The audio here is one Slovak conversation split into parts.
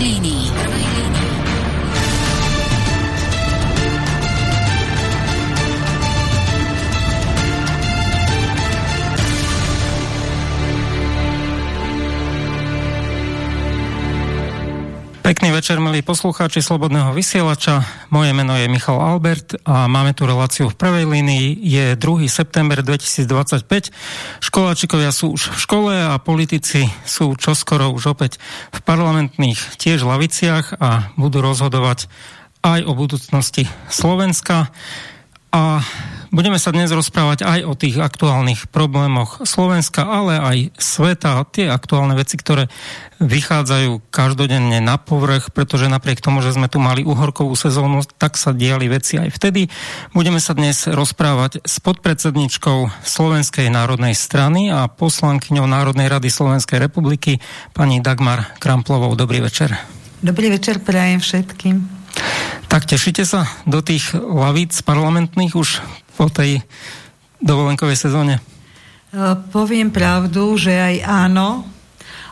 línii. Pekný večer, milí poslucháči Slobodného vysielača. Moje meno je Michal Albert a máme tu reláciu v prvej línii. Je 2. september 2025. Školáčikovia sú už v škole a politici sú čoskoro už opäť v parlamentných tiež laviciach a budú rozhodovať aj o budúcnosti Slovenska. A budeme sa dnes rozprávať aj o tých aktuálnych problémoch Slovenska, ale aj sveta, tie aktuálne veci, ktoré vychádzajú každodenne na povrch, pretože napriek tomu, že sme tu mali uhorkovú sezónu, tak sa diali veci aj vtedy. Budeme sa dnes rozprávať s podpredsedničkou Slovenskej národnej strany a poslankyňou Národnej rady Slovenskej republiky, pani Dagmar Kramplovou. Dobrý večer. Dobrý večer prajem všetkým. Tak tešíte sa do tých lavíc parlamentných už po tej dovolenkovej sezóne? E, poviem pravdu, že aj áno,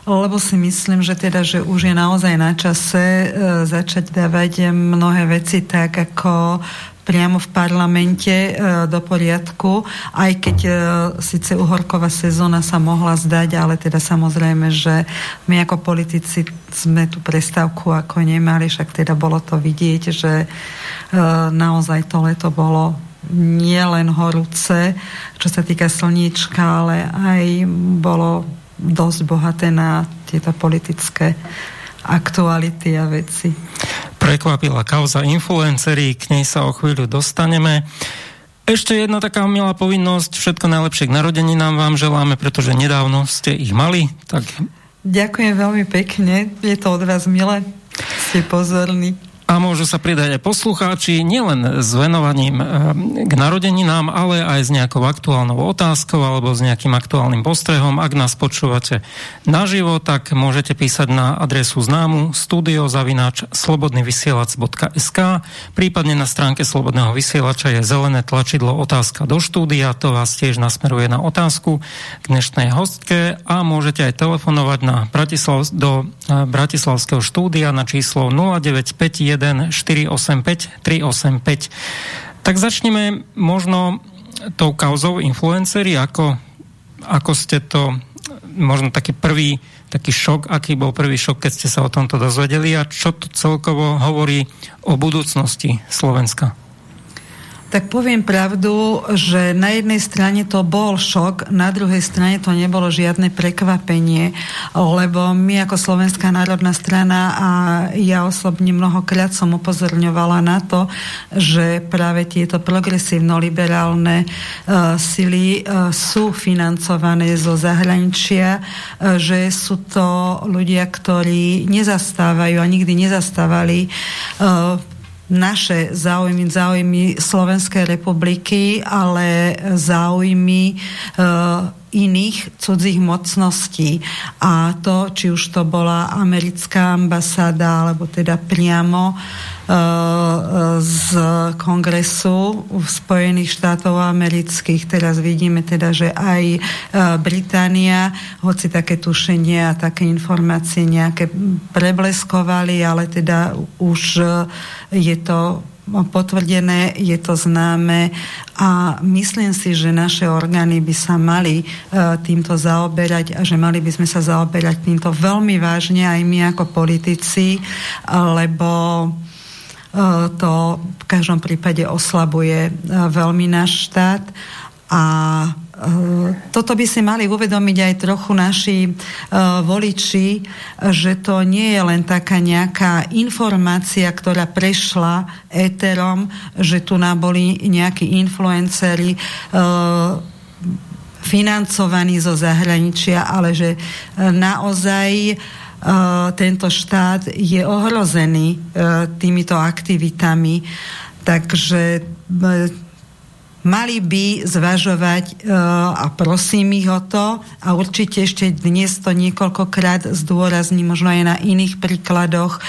lebo si myslím, že teda, že už je naozaj na čase e, začať dávať mnohé veci tak, ako priamo v parlamente e, do poriadku, aj keď e, síce uhorková sezóna sa mohla zdať, ale teda samozrejme, že my ako politici sme tú prestávku ako nemali, však teda bolo to vidieť, že e, naozaj to leto bolo nie len horúce, čo sa týka slníčka, ale aj bolo dosť bohaté na tieto politické aktuality a veci prekvapila kauza influencerí, k nej sa o chvíľu dostaneme. Ešte jedna taká milá povinnosť, všetko najlepšie k narodeninám vám želáme, pretože nedávno ste ich mali, tak... Ďakujem veľmi pekne, je to od vás milé, ste pozorní. A môžu sa pridať aj poslucháči, nielen s venovaním eh, k narodeninám, ale aj s nejakou aktuálnou otázkou alebo s nejakým aktuálnym postrehom. Ak nás počúvate naživo, tak môžete písať na adresu známu studiozavináč slobodnyvysielac.sk prípadne na stránke Slobodného vysielača je zelené tlačidlo otázka do štúdia, to vás tiež nasmeruje na otázku k dnešnej hostke a môžete aj telefonovať na Bratislav, do eh, Bratislavského štúdia na číslo 0951 485 385. Tak začneme možno tou kauzou influencery, ako, ako ste to, možno taký prvý taký šok, aký bol prvý šok, keď ste sa o tomto dozvedeli a čo to celkovo hovorí o budúcnosti Slovenska? Tak poviem pravdu, že na jednej strane to bol šok, na druhej strane to nebolo žiadne prekvapenie, lebo my ako Slovenská národná strana a ja osobne mnohokrát som upozorňovala na to, že práve tieto progresívno-liberálne uh, sily uh, sú financované zo zahraničia, uh, že sú to ľudia, ktorí nezastávajú a nikdy nezastávali uh, naše záujmy, záujmy Slovenskej republiky, ale záujmy e, iných cudzích mocností. A to, či už to bola americká ambasáda, alebo teda priamo z kongresu Spojených štátov amerických. Teraz vidíme teda, že aj e, Británia, hoci také tušenie a také informácie nejaké prebleskovali, ale teda už e, je to potvrdené, je to známe a myslím si, že naše orgány by sa mali týmto zaoberať a že mali by sme sa zaoberať týmto veľmi vážne aj my ako politici, lebo E, to v každom prípade oslabuje e, veľmi náš štát. A e, toto by si mali uvedomiť aj trochu naši voliči, že to nie je len taká nejaká informácia, ktorá prešla éterom, že tu nám boli nejakí influenceri financovaní zo zahraničia, ale že naozaj tento štát je ohrozený týmito aktivitami. Takže mali by zvažovať e, a prosím ich o to a určite ešte dnes to niekoľkokrát zdôrazní, možno aj na iných príkladoch, e,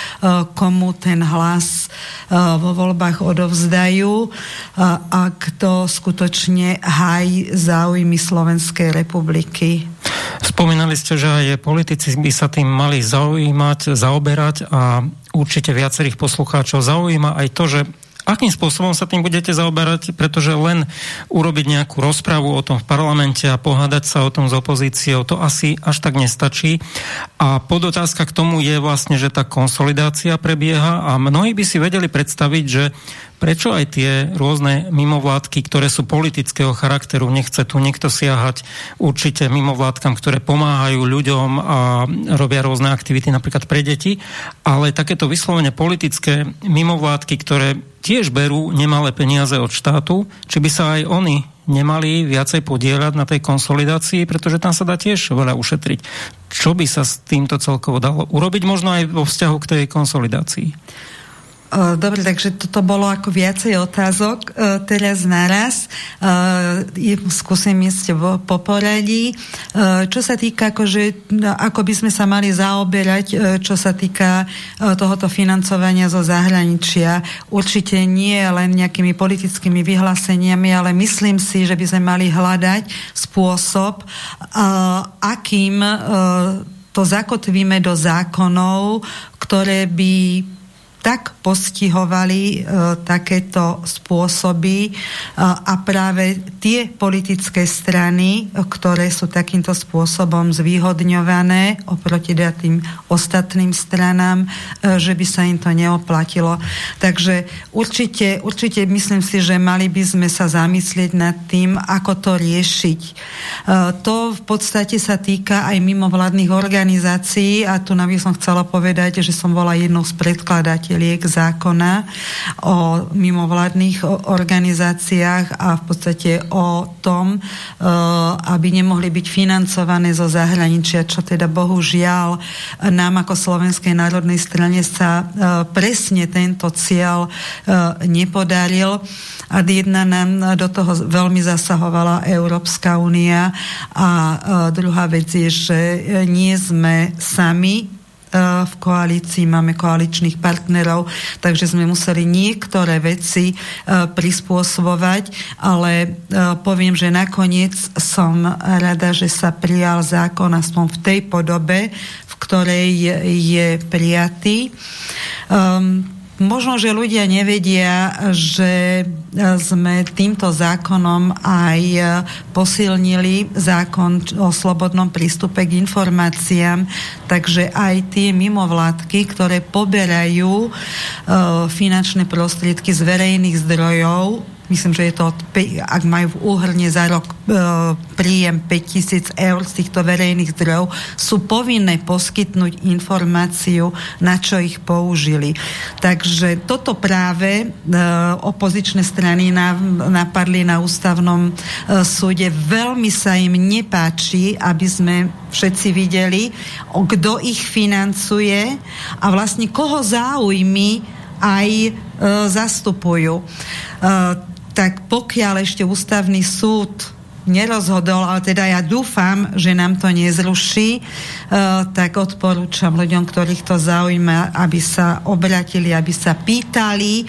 komu ten hlas e, vo voľbách odovzdajú, ak to skutočne hájí záujmy Slovenskej republiky. Spomínali ste, že aj politici by sa tým mali zaujímať, zaoberať a určite viacerých poslucháčov zaujíma aj to, že akým spôsobom sa tým budete zaoberať, pretože len urobiť nejakú rozpravu o tom v parlamente a pohádať sa o tom s opozíciou, to asi až tak nestačí. A podotázka k tomu je vlastne, že tá konsolidácia prebieha a mnohí by si vedeli predstaviť, že prečo aj tie rôzne mimovládky, ktoré sú politického charakteru, nechce tu niekto siahať určite mimovládkam, ktoré pomáhajú ľuďom a robia rôzne aktivity napríklad pre deti, ale takéto vyslovene politické mimovládky, ktoré tiež berú nemalé peniaze od štátu, či by sa aj oni nemali viacej podielať na tej konsolidácii, pretože tam sa dá tiež veľa ušetriť. Čo by sa s týmto celkovo dalo urobiť možno aj vo vzťahu k tej konsolidácii? Dobre, takže toto bolo ako viacej otázok teraz naraz. Skúsim ísť po poradí. Čo sa týka, akože, no, ako by sme sa mali zaoberať, čo sa týka tohoto financovania zo zahraničia, určite nie len nejakými politickými vyhláseniami, ale myslím si, že by sme mali hľadať spôsob, akým to zakotvíme do zákonov, ktoré by tak postihovali e, takéto spôsoby e, a práve tie politické strany, ktoré sú takýmto spôsobom zvýhodňované oproti tým ostatným stranám, e, že by sa im to neoplatilo. Takže určite, určite myslím si, že mali by sme sa zamyslieť nad tým, ako to riešiť. E, to v podstate sa týka aj mimovládnych organizácií a tu by som chcela povedať, že som bola jednou z predkladateľov liek zákona o mimovládnych organizáciách a v podstate o tom, e, aby nemohli byť financované zo zahraničia, čo teda bohužiaľ nám ako Slovenskej národnej strane sa e, presne tento cieľ e, nepodaril. A jedna nám do toho veľmi zasahovala Európska únia a druhá vec je, že nie sme sami v koalícii, máme koaličných partnerov, takže sme museli niektoré veci eh, prispôsobovať, ale eh, poviem, že nakoniec som rada, že sa prijal zákon aspoň v tej podobe, v ktorej je prijatý. Um, Možno, že ľudia nevedia, že e, sme týmto zákonom aj e, posilnili zákon o slobodnom prístupe k informáciám, takže aj tie mimovládky, ktoré poberajú e, finančné prostriedky z verejných zdrojov, myslím, že je to, ak majú v úhrne za rok e, príjem 5000 eur z týchto verejných zdrojov, sú povinné poskytnúť informáciu, na čo ich použili. Takže toto práve e, opozičné strany na, napadli na ústavnom e, súde. Veľmi sa im nepáči, aby sme všetci videli, kto ich financuje a vlastne koho záujmy aj e, zastupujú. E, tak pokiaľ ešte ústavný súd nerozhodol, ale teda ja dúfam, že nám to nezruší, uh, tak odporúčam ľuďom, ktorých to zaujíma, aby sa obratili, aby sa pýtali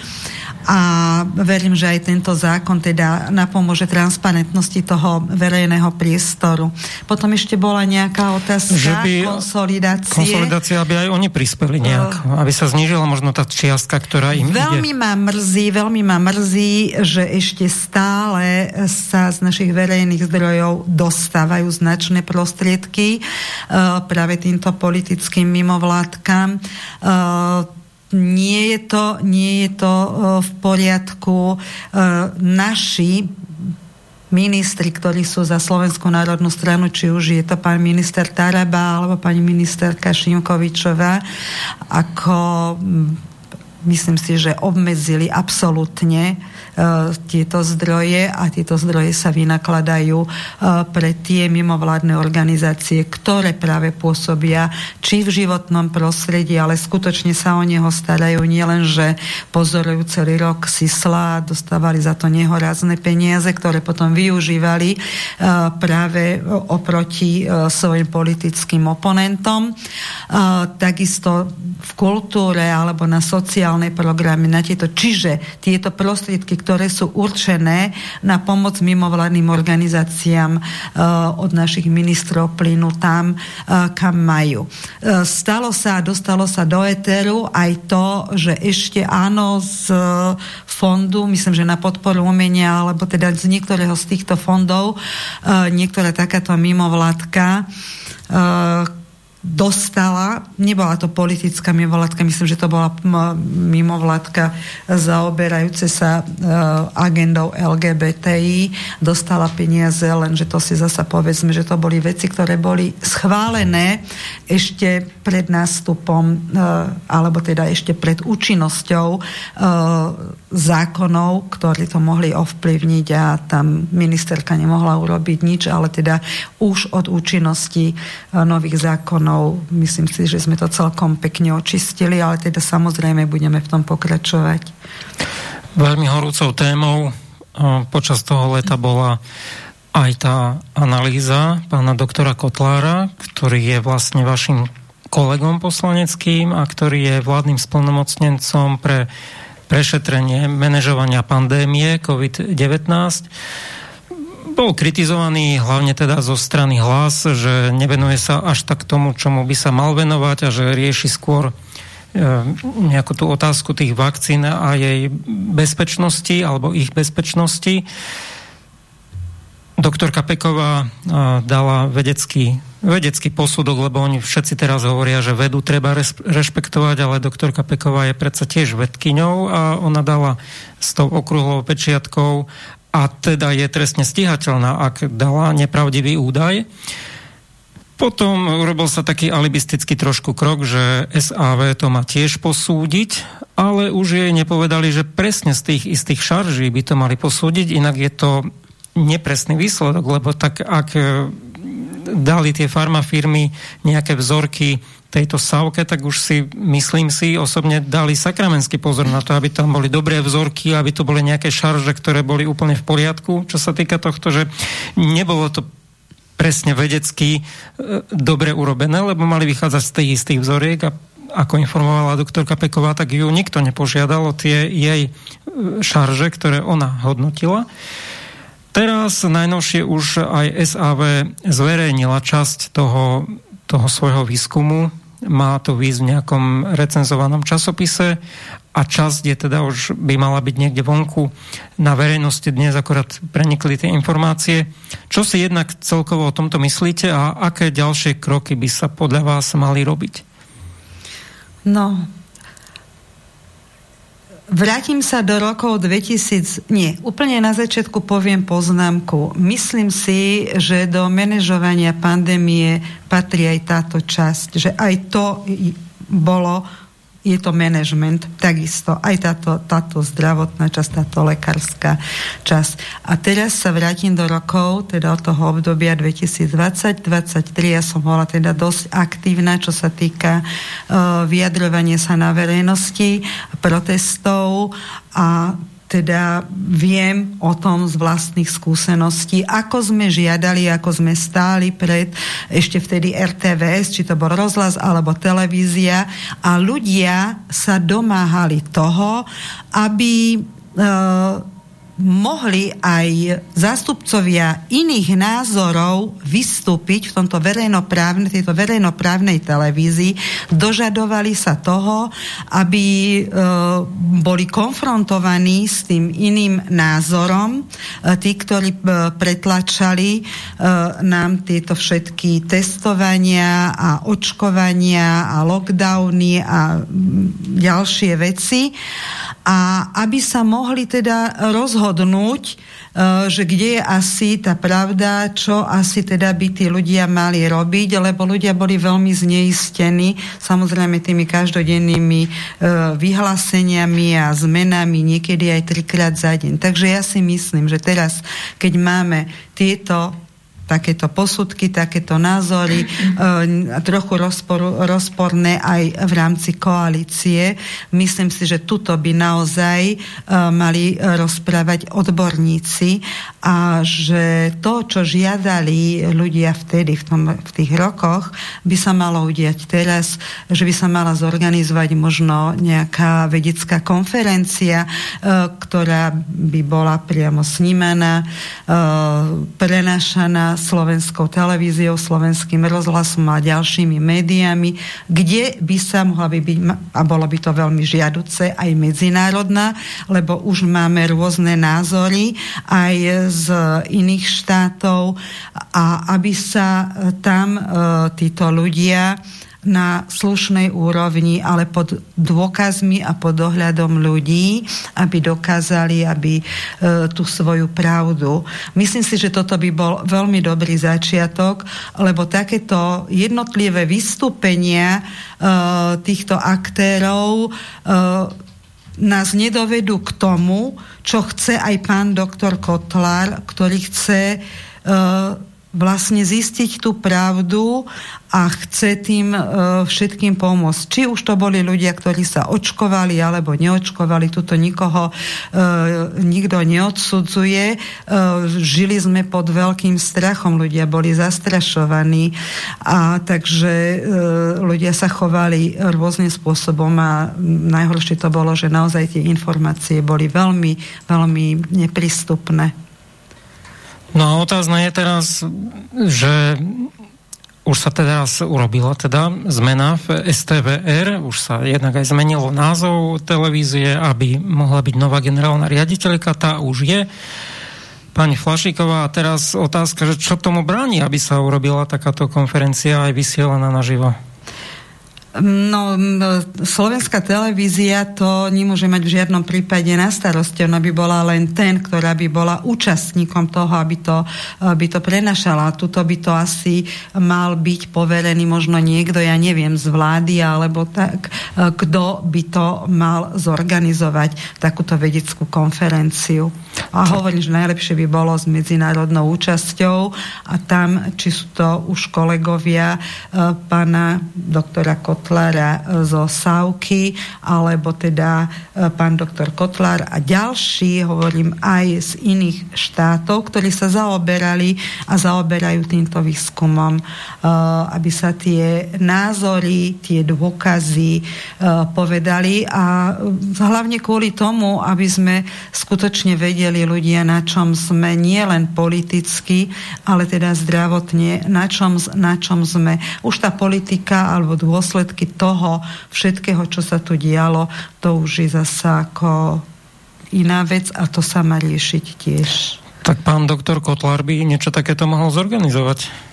a verím, že aj tento zákon teda napomôže transparentnosti toho verejného priestoru. Potom ešte bola nejaká otázka že by konsolidácie. Konsolidácia, aby aj oni prispeli nejak, uh, aby sa znížila možno tá čiastka, ktorá im Veľmi ide. ma mrzí, veľmi ma mrzí, že ešte stále sa z našich verejných zdrojov dostávajú značné prostriedky uh, práve týmto politickým mimovládkam. Uh, nie je to, nie je to e, v poriadku. E, naši ministri, ktorí sú za Slovenskú národnú stranu, či už je to pán minister Taraba alebo pani ministerka Šimkovičová, ako myslím si, že obmedzili absolútne tieto zdroje a tieto zdroje sa vynakladajú e, pre tie mimovládne organizácie, ktoré práve pôsobia či v životnom prostredí, ale skutočne sa o neho starajú nielen, že pozorujú celý rok sisla dostávali za to nehorazné peniaze, ktoré potom využívali e, práve oproti svojim politickým oponentom. Takisto v kultúre alebo na sociálne programy, na tieto. Čiže tieto prostriedky, ktoré sú určené na pomoc mimovládnym organizáciám uh, od našich ministrov plynu tam, uh, kam majú. Uh, stalo sa, dostalo sa do eteru aj to, že ešte áno z fondu, myslím, že na podporu umenia, alebo teda z niektorého z týchto fondov, niektorá takáto mimovládka, dostala, nebola to politická mimovládka, myslím, že to bola mimovládka zaoberajúce sa uh, agendou LGBTI, dostala peniaze, lenže to si zasa povedzme, že to boli veci, ktoré boli schválené ešte pred nástupom, uh, alebo teda ešte pred účinnosťou uh, zákonov, ktorí to mohli ovplyvniť a tam ministerka nemohla urobiť nič, ale teda už od účinnosti nových zákonov zákonov. Myslím si, že sme to celkom pekne očistili, ale teda samozrejme budeme v tom pokračovať. Veľmi horúcou témou počas toho leta bola aj tá analýza pána doktora Kotlára, ktorý je vlastne vašim kolegom poslaneckým a ktorý je vládnym splnomocnencom pre prešetrenie manažovania pandémie COVID-19 bol kritizovaný hlavne teda zo strany hlas, že nevenuje sa až tak tomu, čomu by sa mal venovať a že rieši skôr e, nejakú tú otázku tých vakcín a jej bezpečnosti alebo ich bezpečnosti. Doktorka Peková e, dala vedecký, vedecký posudok, lebo oni všetci teraz hovoria, že vedu treba rešpektovať, ale doktorka Peková je predsa tiež vedkyňou a ona dala s tou okrúhlou pečiatkou a teda je trestne stíhateľná, ak dala nepravdivý údaj. Potom urobil sa taký alibistický trošku krok, že SAV to má tiež posúdiť, ale už jej nepovedali, že presne z tých istých šarží by to mali posúdiť, inak je to nepresný výsledok, lebo tak ak dali tie farmafirmy nejaké vzorky tejto savke, tak už si, myslím si, osobne dali sakramenský pozor na to, aby tam boli dobré vzorky, aby to boli nejaké šarže, ktoré boli úplne v poriadku, čo sa týka tohto, že nebolo to presne vedecky e, dobre urobené, lebo mali vychádzať z tých istých vzoriek a ako informovala doktorka Peková, tak ju nikto nepožiadal o tie jej e, šarže, ktoré ona hodnotila. Teraz najnovšie už aj SAV zverejnila časť toho, toho svojho výskumu, má to výsť v nejakom recenzovanom časopise a časť je teda už by mala byť niekde vonku na verejnosti dnes akorát prenikli tie informácie. Čo si jednak celkovo o tomto myslíte a aké ďalšie kroky by sa podľa vás mali robiť? No, Vrátim sa do rokov 2000, nie, úplne na začiatku poviem poznámku. Myslím si, že do manažovania pandémie patrí aj táto časť, že aj to bolo je to management, takisto aj táto, táto zdravotná časť, táto lekárska časť. A teraz sa vrátim do rokov, teda od toho obdobia 2020-2023, ja som bola teda dosť aktívna, čo sa týka uh, vyjadrovania sa na verejnosti, protestov a teda viem o tom z vlastných skúseností, ako sme žiadali, ako sme stáli pred ešte vtedy RTVS, či to bol rozhlas alebo televízia. A ľudia sa domáhali toho, aby e, mohli aj zástupcovia iných názorov vystúpiť v tomto verejnoprávne, tejto verejnoprávnej televízii, dožadovali sa toho, aby e, boli konfrontovaní s tým iným názorom. E, tí, ktorí e, pretlačali e, nám tieto všetky testovania a očkovania a lockdowny a ďalšie veci a aby sa mohli teda rozhodnúť, e, že kde je asi tá pravda, čo asi teda by tí ľudia mali robiť, lebo ľudia boli veľmi zneistení, samozrejme tými každodennými e, vyhláseniami a zmenami, niekedy aj trikrát za deň. Takže ja si myslím, že teraz, keď máme tieto takéto posudky, takéto názory, e, trochu rozpor, rozporné aj v rámci koalície. Myslím si, že tuto by naozaj e, mali rozprávať odborníci a že to, čo žiadali ľudia vtedy, v, tom, v tých rokoch, by sa malo udiať teraz, že by sa mala zorganizovať možno nejaká vedecká konferencia, e, ktorá by bola priamo snímaná, prenášaná slovenskou televíziou, slovenským rozhlasom a ďalšími médiami, kde by sa mohla by byť, a bolo by to veľmi žiaduce, aj medzinárodná, lebo už máme rôzne názory aj z iných štátov. A aby sa tam e, títo ľudia na slušnej úrovni, ale pod dôkazmi a pod dohľadom ľudí, aby dokázali, aby e, tú svoju pravdu. Myslím si, že toto by bol veľmi dobrý začiatok, lebo takéto jednotlivé vystúpenia e, týchto aktérov e, nás nedovedú k tomu, čo chce aj pán doktor Kotlar, ktorý chce e, vlastne zistiť tú pravdu a chce tým e, všetkým pomôcť. Či už to boli ľudia, ktorí sa očkovali alebo neočkovali, tuto nikoho e, nikto neodsudzuje. E, žili sme pod veľkým strachom, ľudia boli zastrašovaní a takže e, ľudia sa chovali rôznym spôsobom a najhoršie to bolo, že naozaj tie informácie boli veľmi, veľmi neprístupné. No otázna je teraz, že už sa teraz urobila teda zmena v STVR, už sa jednak aj zmenilo názov televízie, aby mohla byť nová generálna riaditeľka, tá už je. Pani Flašíková, a teraz otázka, že čo tomu bráni, aby sa urobila takáto konferencia aj vysielaná naživo? No, slovenská televízia to nemôže mať v žiadnom prípade na starosti. Ona by bola len ten, ktorá by bola účastníkom toho, aby to, aby to prenašala. Tuto by to asi mal byť poverený možno niekto, ja neviem, z vlády, alebo tak, kto by to mal zorganizovať takúto vedeckú konferenciu. A hovorím, že najlepšie by bolo s medzinárodnou účasťou a tam, či sú to už kolegovia e, pána doktora Kotlára e, zo Sávky, alebo teda e, pán doktor Kotlár a ďalší, hovorím aj z iných štátov, ktorí sa zaoberali a zaoberajú týmto výskumom, aby sa tie názory, tie dôkazy povedali a hlavne kvôli tomu, aby sme skutočne vedeli, ľudia, na čom sme nie len politicky, ale teda zdravotne, na čom, na čom sme. Už tá politika alebo dôsledky toho všetkého, čo sa tu dialo, to už je zasa ako iná vec a to sa má riešiť tiež. Tak pán doktor Kotlar by niečo takéto mohol zorganizovať.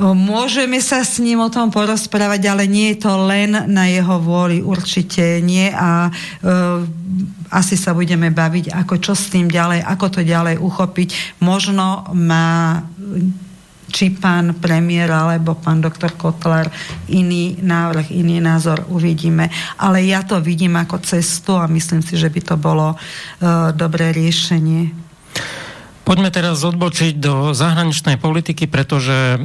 Môžeme sa s ním o tom porozprávať, ale nie je to len na jeho vôli, určite nie a e, asi sa budeme baviť, ako čo s tým ďalej, ako to ďalej uchopiť. Možno má či pán premiér alebo pán doktor Kotler iný návrh, iný názor uvidíme. Ale ja to vidím ako cestu a myslím si, že by to bolo uh, dobré riešenie. Poďme teraz odbočiť do zahraničnej politiky, pretože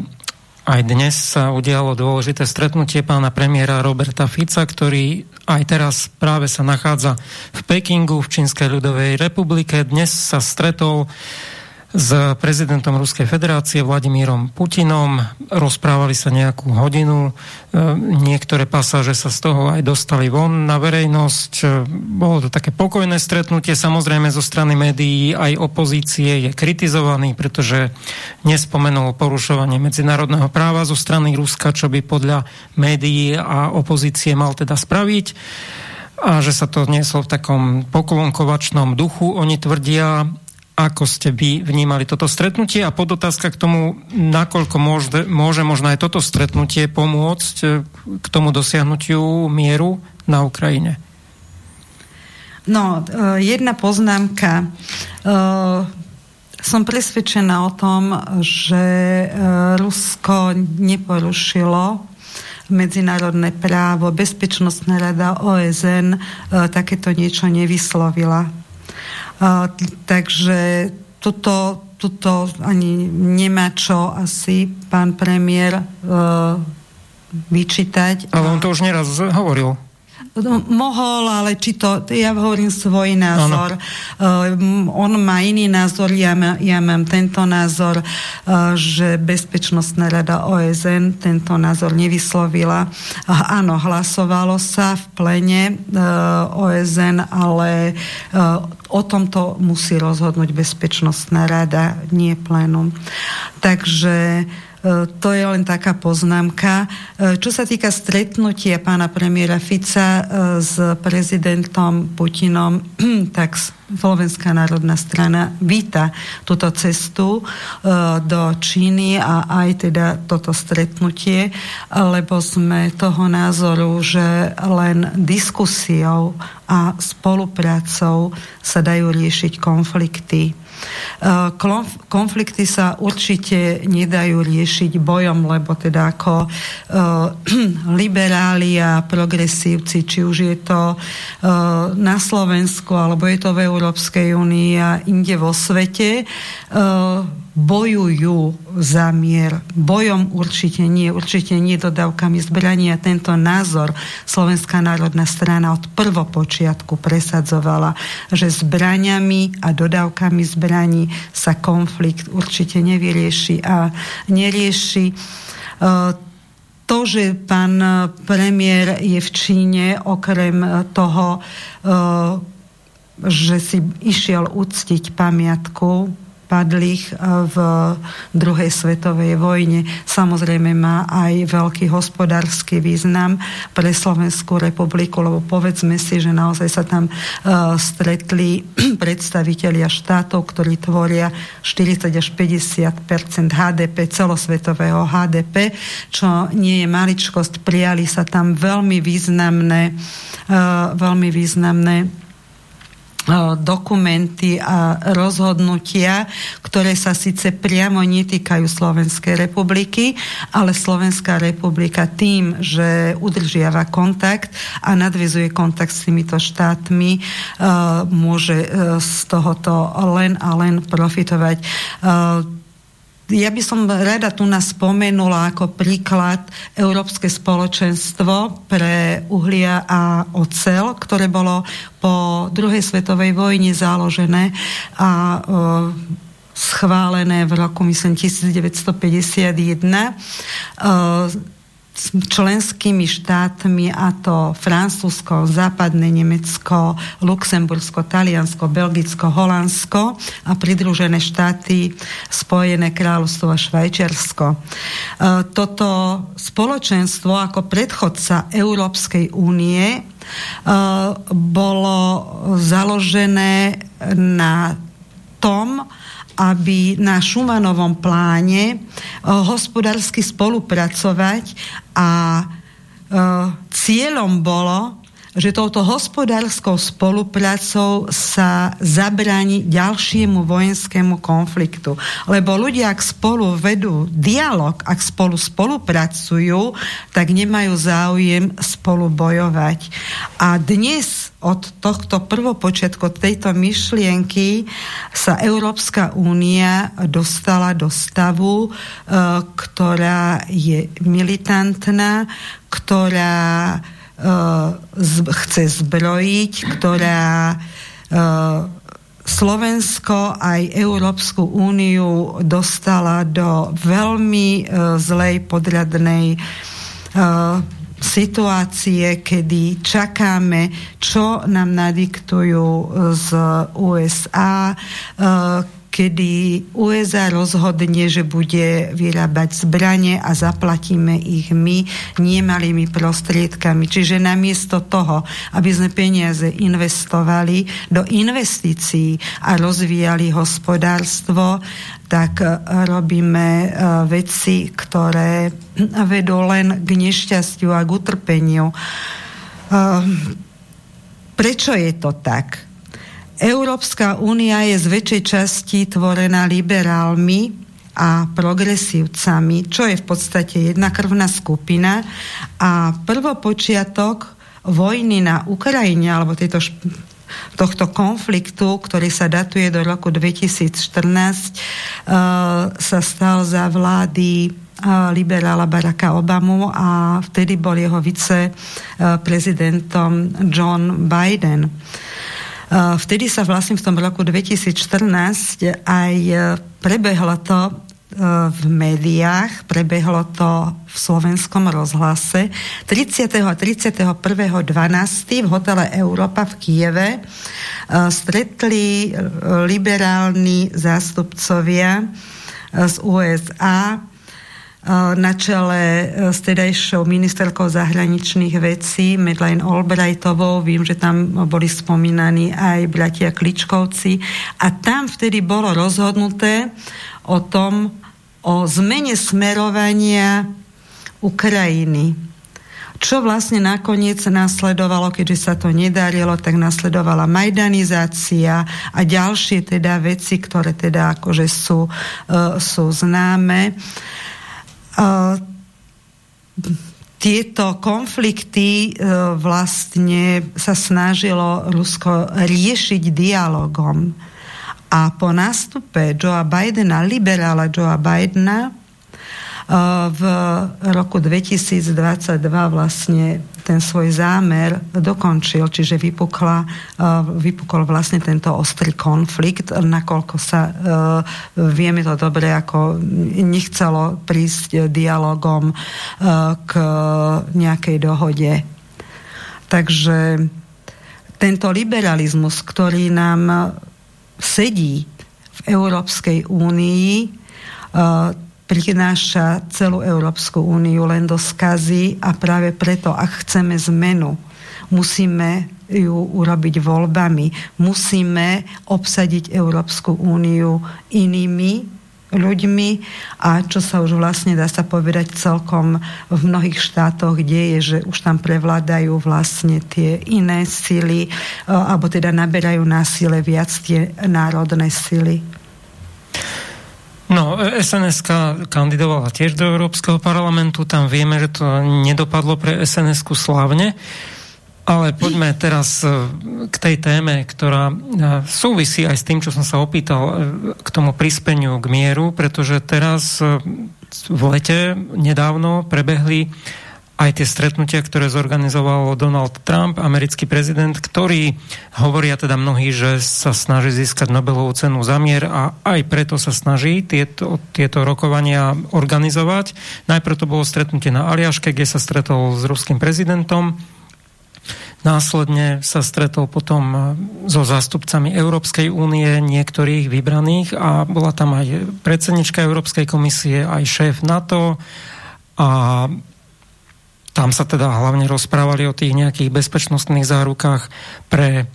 aj dnes sa udialo dôležité stretnutie pána premiéra Roberta Fica, ktorý aj teraz práve sa nachádza v Pekingu v Čínskej ľudovej republike. Dnes sa stretol s prezidentom Ruskej federácie Vladimírom Putinom. Rozprávali sa nejakú hodinu. E, niektoré pasáže sa z toho aj dostali von na verejnosť. E, bolo to také pokojné stretnutie. Samozrejme zo strany médií aj opozície je kritizovaný, pretože nespomenul porušovanie medzinárodného práva zo strany Ruska, čo by podľa médií a opozície mal teda spraviť a že sa to nieslo v takom poklonkovačnom duchu. Oni tvrdia, ako ste vy vnímali toto stretnutie a podotázka k tomu, nakoľko môže, môže možno aj toto stretnutie pomôcť e, k tomu dosiahnutiu mieru na Ukrajine? No, jedna poznámka. Som presvedčená o tom, že Rusko neporušilo medzinárodné právo, Bezpečnostná rada OSN takéto niečo nevyslovila. Takže toto, toto ani nemá čo asi pán premiér uh, vyčítať. Ale on to už neraz hovoril. Mohol, ale či to, ja hovorím svoj názor. Uh, on má iný názor, ja, má, ja mám tento názor, uh, že Bezpečnostná rada OSN tento názor nevyslovila. Uh, áno, hlasovalo sa v plene OSN, ale o tomto musí rozhodnúť Bezpečnostná rada, nie plénum. Takže to je len taká poznámka. E, čo sa týka stretnutia pána premiéra Fica e, s prezidentom Putinom, tak Slovenská národná strana víta túto cestu do Číny a aj teda toto stretnutie, lebo sme toho názoru, že len diskusiou a spoluprácou sa dajú riešiť konflikty konflikty sa určite nedajú riešiť bojom, lebo teda ako liberáli a progresívci, či už je to na Slovensku, alebo je to v Európskej únii a inde vo svete, bojujú za mier. Bojom určite nie, určite nie dodávkami zbraní a tento názor Slovenská národná strana od prvopočiatku presadzovala, že zbraniami a dodávkami zbraní sa konflikt určite nevyrieši a nerieši e, to, že pán premiér je v Číne, okrem toho, e, že si išiel uctiť pamiatku padlých eh, v druhej svetovej vojne. Samozrejme má aj veľký hospodársky význam pre Slovenskú republiku, lebo povedzme si, že naozaj sa tam uh, stretli predstavitelia štátov, ktorí tvoria 40 až 50 HDP, celosvetového HDP, čo nie je maličkosť. Prijali sa tam veľmi významné, uh, veľmi významné dokumenty a rozhodnutia, ktoré sa síce priamo netýkajú Slovenskej republiky, ale Slovenská republika tým, že udržiava kontakt a nadvezuje kontakt s týmito štátmi, môže z tohoto len a len profitovať ja by som rada tu nás spomenula ako príklad Európske spoločenstvo pre uhlia a ocel, ktoré bolo po druhej svetovej vojne založené a e, schválené v roku, myslím, 1951. E, členskými štátmi a to Francúzsko, Západné Nemecko, Luxembursko, Taliansko, Belgicko, Holandsko a pridružené štáty Spojené kráľovstvo a Švajčiarsko. E, toto spoločenstvo ako predchodca Európskej únie e, bolo založené na tom, aby na Šumanovom pláne eh, hospodársky spolupracovať a eh, cieľom bolo že touto hospodárskou spoluprácou sa zabráni ďalšiemu vojenskému konfliktu. Lebo ľudia, ak spolu vedú dialog, ak spolu spolupracujú, tak nemajú záujem spolu bojovať. A dnes od tohto prvopočiatku tejto myšlienky sa Európska únia dostala do stavu, e, ktorá je militantná, ktorá chce zbrojiť, ktorá Slovensko aj Európsku úniu dostala do veľmi zlej podradnej situácie, kedy čakáme, čo nám nadiktujú z USA, kedy USA rozhodne, že bude vyrábať zbranie a zaplatíme ich my nemalými prostriedkami. Čiže namiesto toho, aby sme peniaze investovali do investícií a rozvíjali hospodárstvo, tak e, robíme e, veci, ktoré vedú len k nešťastiu a k utrpeniu. E, Prečo je to tak? Európska únia je z väčšej časti tvorená liberálmi a progresívcami, čo je v podstate jedna krvná skupina. A prvopočiatok vojny na Ukrajine, alebo tejto tohto konfliktu, ktorý sa datuje do roku 2014, uh, sa stal za vlády uh, liberála Baracka Obamu a vtedy bol jeho viceprezidentom John Biden. Vtedy sa vlastne v tom roku 2014 aj e, prebehlo to e, v médiách, prebehlo to v slovenskom rozhlase 30. a 31.12. v hotele Európa v Kieve e, stretli liberálni zástupcovia z USA na čele e, s tedajšou ministerkou zahraničných vecí Madeleine Albrightovou. Vím, že tam boli spomínaní aj bratia Kličkovci. A tam vtedy bolo rozhodnuté o tom, o zmene smerovania Ukrajiny. Čo vlastne nakoniec nasledovalo, keďže sa to nedarilo, tak nasledovala majdanizácia a ďalšie teda veci, ktoré teda akože sú, uh, sú známe. Uh, tieto konflikty e, vlastne sa snažilo Rusko riešiť dialogom. A po nástupe Joea Bidena, liberála Joea Bidena, v roku 2022 vlastne ten svoj zámer dokončil, čiže vypukla, vypukol vlastne tento ostrý konflikt, nakoľko sa vieme to dobre, ako nechcelo prísť dialogom k nejakej dohode. Takže tento liberalizmus, ktorý nám sedí v Európskej únii, prináša celú Európsku úniu len do skazy a práve preto, ak chceme zmenu, musíme ju urobiť voľbami. Musíme obsadiť Európsku úniu inými ľuďmi a čo sa už vlastne dá sa povedať celkom v mnohých štátoch deje, že už tam prevládajú vlastne tie iné sily alebo teda naberajú na sile viac tie národné sily. No, sns kandidovala tiež do Európskeho parlamentu, tam vieme, že to nedopadlo pre sns slávne, ale poďme teraz e, k tej téme, ktorá e, súvisí aj s tým, čo som sa opýtal e, k tomu prispeniu k mieru, pretože teraz v lete nedávno prebehli aj tie stretnutia, ktoré zorganizoval Donald Trump, americký prezident, ktorý hovoria teda mnohí, že sa snaží získať Nobelovú cenu za mier a aj preto sa snaží tieto, tieto rokovania organizovať. Najprv to bolo stretnutie na Aliaške, kde sa stretol s ruským prezidentom. Následne sa stretol potom so zástupcami Európskej únie, niektorých vybraných a bola tam aj predsednička Európskej komisie, aj šéf NATO a tam sa teda hlavne rozprávali o tých nejakých bezpečnostných zárukách pre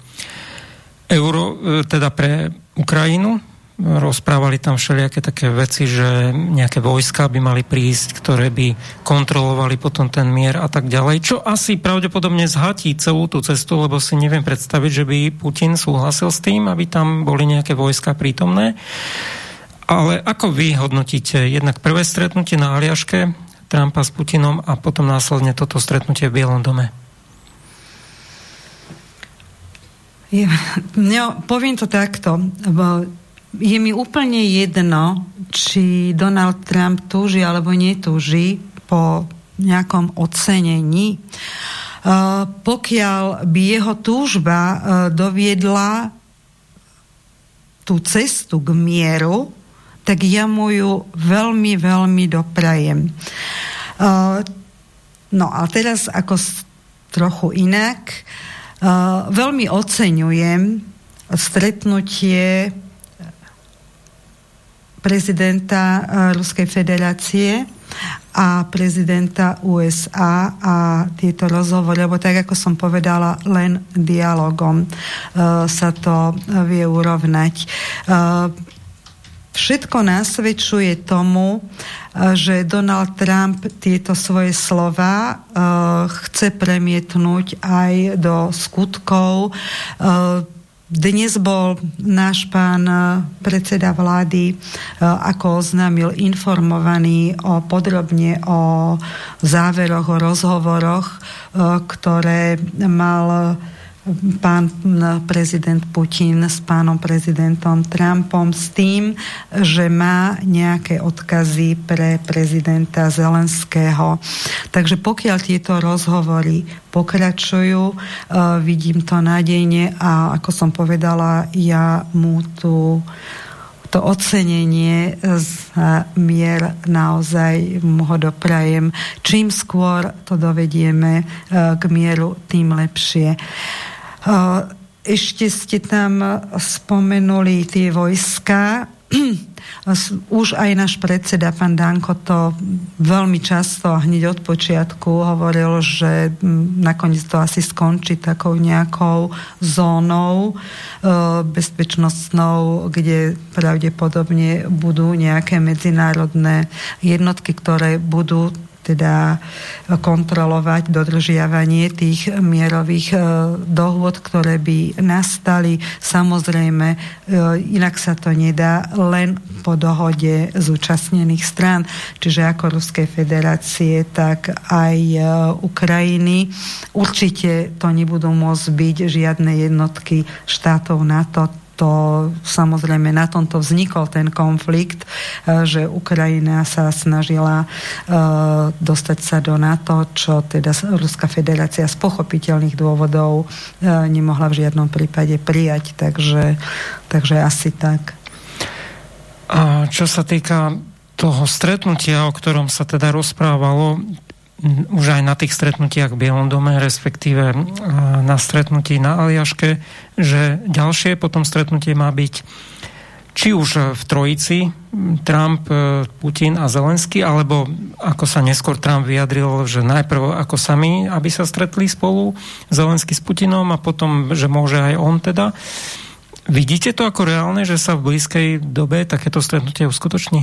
euro, e, teda pre Ukrajinu. Rozprávali tam všelijaké také veci, že nejaké vojska by mali prísť, ktoré by kontrolovali potom ten mier a tak ďalej. Čo asi pravdepodobne zhatí celú tú cestu, lebo si neviem predstaviť, že by Putin súhlasil s tým, aby tam boli nejaké vojska prítomné. Ale ako vy hodnotíte jednak prvé stretnutie na Aliaške Trumpa s Putinom a potom následne toto stretnutie v Bielom dome? Ja, no, poviem to takto. Je mi úplne jedno, či Donald Trump túži alebo netúži po nejakom ocenení. Uh, pokiaľ by jeho túžba uh, doviedla tú cestu k mieru, tak ja mu ju veľmi, veľmi doprajem. Uh, no a teraz ako trochu inak. Uh, veľmi oceňujem stretnutie prezidenta uh, Ruskej federácie a prezidenta USA a tieto rozhovory, lebo tak ako som povedala, len dialogom uh, sa to vie urovnať. Uh, všetko nasvedčuje tomu, že Donald Trump tieto svoje slova chce premietnúť aj do skutkov. Dnes bol náš pán predseda vlády, ako oznámil, informovaný o, podrobne o záveroch, o rozhovoroch, ktoré mal pán prezident Putin s pánom prezidentom Trumpom s tým, že má nejaké odkazy pre prezidenta Zelenského. Takže pokiaľ tieto rozhovory pokračujú, uh, vidím to nádejne a ako som povedala, ja mu tu to ocenenie za mier naozaj mu ho doprajem. Čím skôr to dovedieme k mieru, tým lepšie. Ešte ste tam spomenuli tie vojska. Už aj náš predseda, pán Danko, to veľmi často hneď od počiatku hovoril, že nakoniec to asi skončí takou nejakou zónou e, bezpečnostnou, kde pravdepodobne budú nejaké medzinárodné jednotky, ktoré budú teda kontrolovať dodržiavanie tých mierových e, dohôd, ktoré by nastali. Samozrejme, e, inak sa to nedá len po dohode zúčastnených strán, čiže ako Ruskej federácie, tak aj e, Ukrajiny. Určite to nebudú môcť byť žiadne jednotky štátov NATO, to samozrejme na tomto vznikol ten konflikt, e, že Ukrajina sa snažila e, dostať sa do NATO, čo teda Ruská federácia z pochopiteľných dôvodov e, nemohla v žiadnom prípade prijať, takže, takže asi tak. A čo sa týka toho stretnutia, o ktorom sa teda rozprávalo, už aj na tých stretnutiach v Bielom dome, respektíve na stretnutí na Aliaške, že ďalšie potom stretnutie má byť či už v trojici Trump, e, Putin a Zelensky, alebo ako sa neskôr Trump vyjadril, že najprv ako sami, aby sa stretli spolu Zelensky s Putinom a potom, že môže aj on teda. Vidíte to ako reálne, že sa v blízkej dobe takéto stretnutie uskutoční?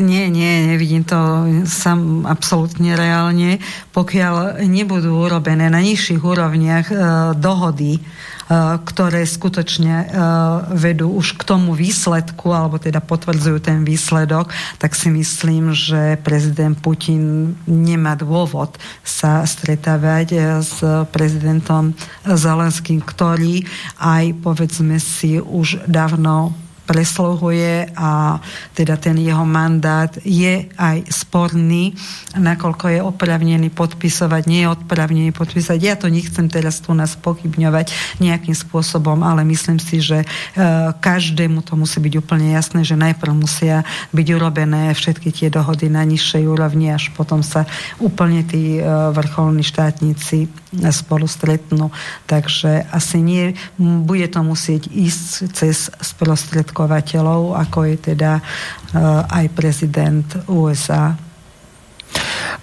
Nie, nie, nevidím to sam absolútne reálne. Pokiaľ nebudú urobené na nižších úrovniach e, dohody, e, ktoré skutočne e, vedú už k tomu výsledku, alebo teda potvrdzujú ten výsledok, tak si myslím, že prezident Putin nemá dôvod sa stretávať e, s prezidentom Zelenským, ktorý aj povedzme si už dávno presluhuje a teda ten jeho mandát je aj sporný, nakoľko je opravnený podpisovať, nie je opravnený podpisovať. Ja to nechcem teraz tu nás pochybňovať nejakým spôsobom, ale myslím si, že e, každému to musí byť úplne jasné, že najprv musia byť urobené všetky tie dohody na nižšej úrovni, až potom sa úplne tí e, vrcholní štátnici spolu stretnú. Takže asi nie, bude to musieť ísť cez sprostredko rokovateľov, ako je teda eh, aj prezident USA.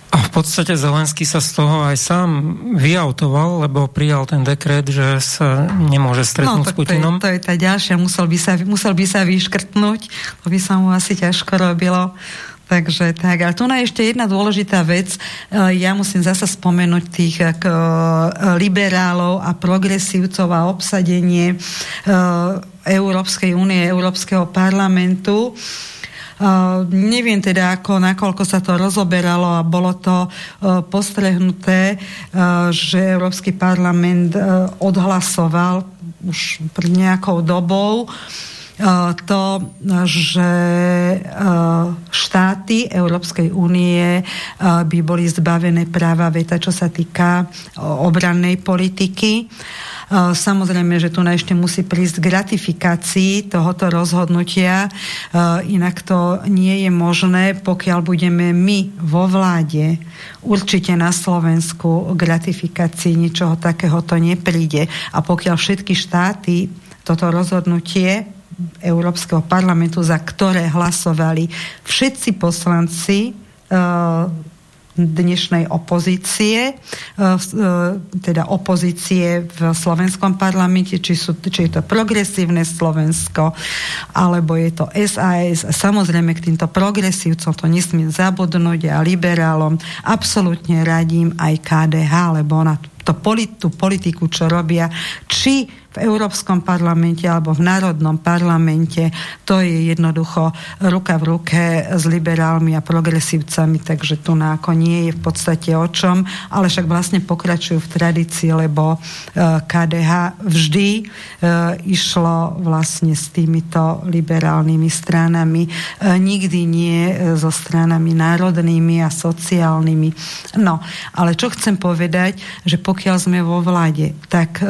A v podstate Zelenský sa z toho aj sám vyautoval, lebo prijal ten dekret, že sa nemôže stretnúť no, s Putinom. To je, to je tá ďalšia, musel by, sa, musel by sa vyškrtnúť, to by sa mu asi ťažko robilo. Takže tak, ale tu na ešte jedna dôležitá vec. Eh, ja musím zasa spomenúť tých eh, liberálov a progresívcov a obsadenie Európskej únie, Európskeho parlamentu. Uh, neviem teda, ako, nakoľko sa to rozoberalo a bolo to uh, postrehnuté, uh, že Európsky parlament uh, odhlasoval už pred nejakou dobou to, že štáty Európskej únie by boli zbavené práva veta, čo sa týka obrannej politiky. Samozrejme, že tu ešte musí prísť k gratifikácii tohoto rozhodnutia, inak to nie je možné, pokiaľ budeme my vo vláde určite na Slovensku k gratifikácii ničoho takéhoto nepríde. A pokiaľ všetky štáty toto rozhodnutie Európskeho parlamentu, za ktoré hlasovali všetci poslanci dnešnej opozície, e, e, teda opozície v slovenskom parlamente, či, sú, či je to progresívne Slovensko, alebo je to SAS. Samozrejme k týmto progresívcom to nesmiem zabudnúť a liberálom absolútne radím aj KDH, lebo ona to, tú politiku, čo robia, či v Európskom parlamente alebo v Národnom parlamente. To je jednoducho ruka v ruke s liberálmi a progresívcami, takže tu na nie je v podstate o čom, ale však vlastne pokračujú v tradícii, lebo e, KDH vždy e, išlo vlastne s týmito liberálnymi stranami, e, nikdy nie so stranami národnými a sociálnymi. No, ale čo chcem povedať, že pokiaľ sme vo vláde, tak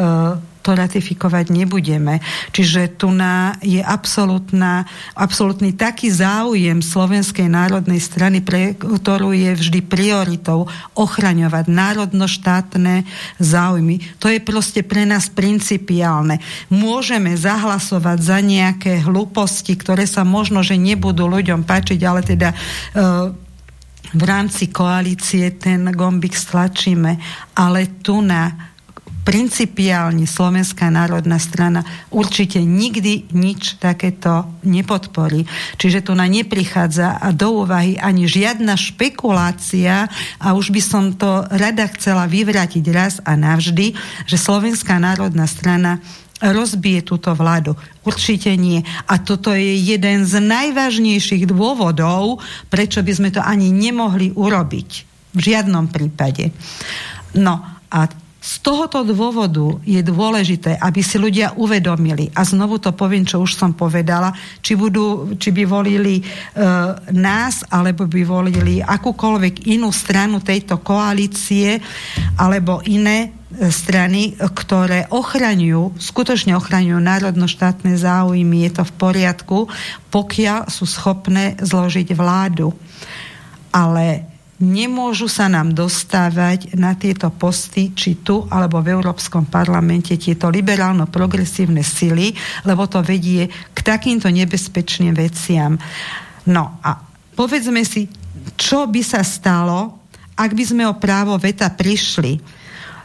to ratifikovať nebudeme. Čiže tu na je absolútny taký záujem Slovenskej národnej strany, pre ktorú je vždy prioritou ochraňovať národnoštátne záujmy. To je proste pre nás principiálne. Môžeme zahlasovať za nejaké hlúposti, ktoré sa možno, že nebudú ľuďom páčiť, ale teda uh, v rámci koalície ten gombik stlačíme, ale tu na principiálne Slovenská národná strana určite nikdy nič takéto nepodporí. Čiže tu na neprichádza do úvahy ani žiadna špekulácia a už by som to rada chcela vyvrátiť raz a navždy, že Slovenská národná strana rozbije túto vládu. Určite nie. A toto je jeden z najvážnejších dôvodov, prečo by sme to ani nemohli urobiť. V žiadnom prípade. No a z tohoto dôvodu je dôležité, aby si ľudia uvedomili, a znovu to poviem, čo už som povedala, či, budú, či by volili e, nás, alebo by volili akúkoľvek inú stranu tejto koalície, alebo iné e, strany, ktoré ochraňujú, skutočne ochraňujú národno-štátne záujmy, je to v poriadku, pokiaľ sú schopné zložiť vládu. Ale nemôžu sa nám dostávať na tieto posty, či tu alebo v Európskom parlamente tieto liberálno-progresívne sily, lebo to vedie k takýmto nebezpečným veciam. No a povedzme si, čo by sa stalo, ak by sme o právo veta prišli.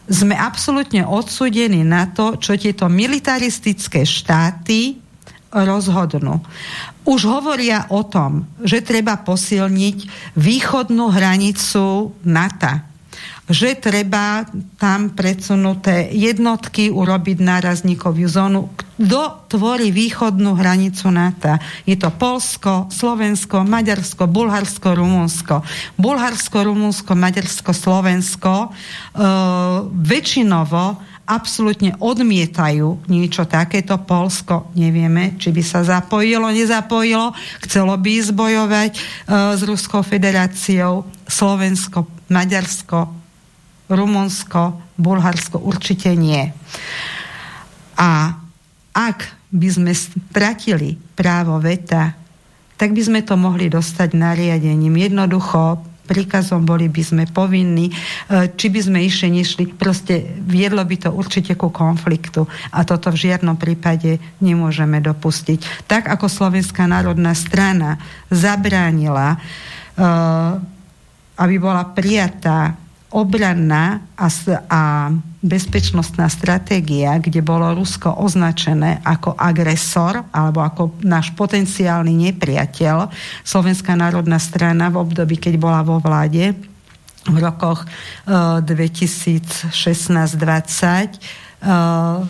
Sme absolútne odsudení na to, čo tieto militaristické štáty rozhodnú. Už hovoria o tom, že treba posilniť východnú hranicu NATO že treba tam predsunuté jednotky urobiť nárazníkovú zónu. Kto tvorí východnú hranicu NATO? Je to Polsko, Slovensko, Maďarsko, Bulharsko, Rumunsko. Bulharsko, Rumunsko, Maďarsko, Slovensko e, väčšinovo absolútne odmietajú niečo takéto. Polsko nevieme, či by sa zapojilo, nezapojilo. Chcelo by zbojovať e, s Ruskou federáciou. Slovensko, Maďarsko, Rumunsko, Bulharsko určite nie. A ak by sme stratili právo veta, tak by sme to mohli dostať nariadením. Jednoducho príkazom, boli by sme povinní, e, či by sme išli, nešli, proste viedlo by to určite ku konfliktu a toto v žiadnom prípade nemôžeme dopustiť. Tak ako Slovenská národná strana zabránila, e, aby bola prijatá obranná a, a bezpečnostná stratégia, kde bolo Rusko označené ako agresor alebo ako náš potenciálny nepriateľ, Slovenská národná strana v období, keď bola vo vláde v rokoch uh, 2016-20 uh,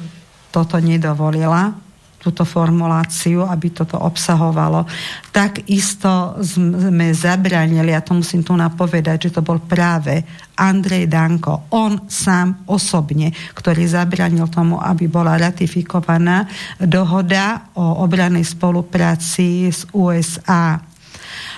toto nedovolila túto formuláciu, aby toto obsahovalo. Takisto sme zabranili, a to musím tu napovedať, že to bol práve Andrej Danko, on sám osobne, ktorý zabranil tomu, aby bola ratifikovaná dohoda o obranej spolupráci s USA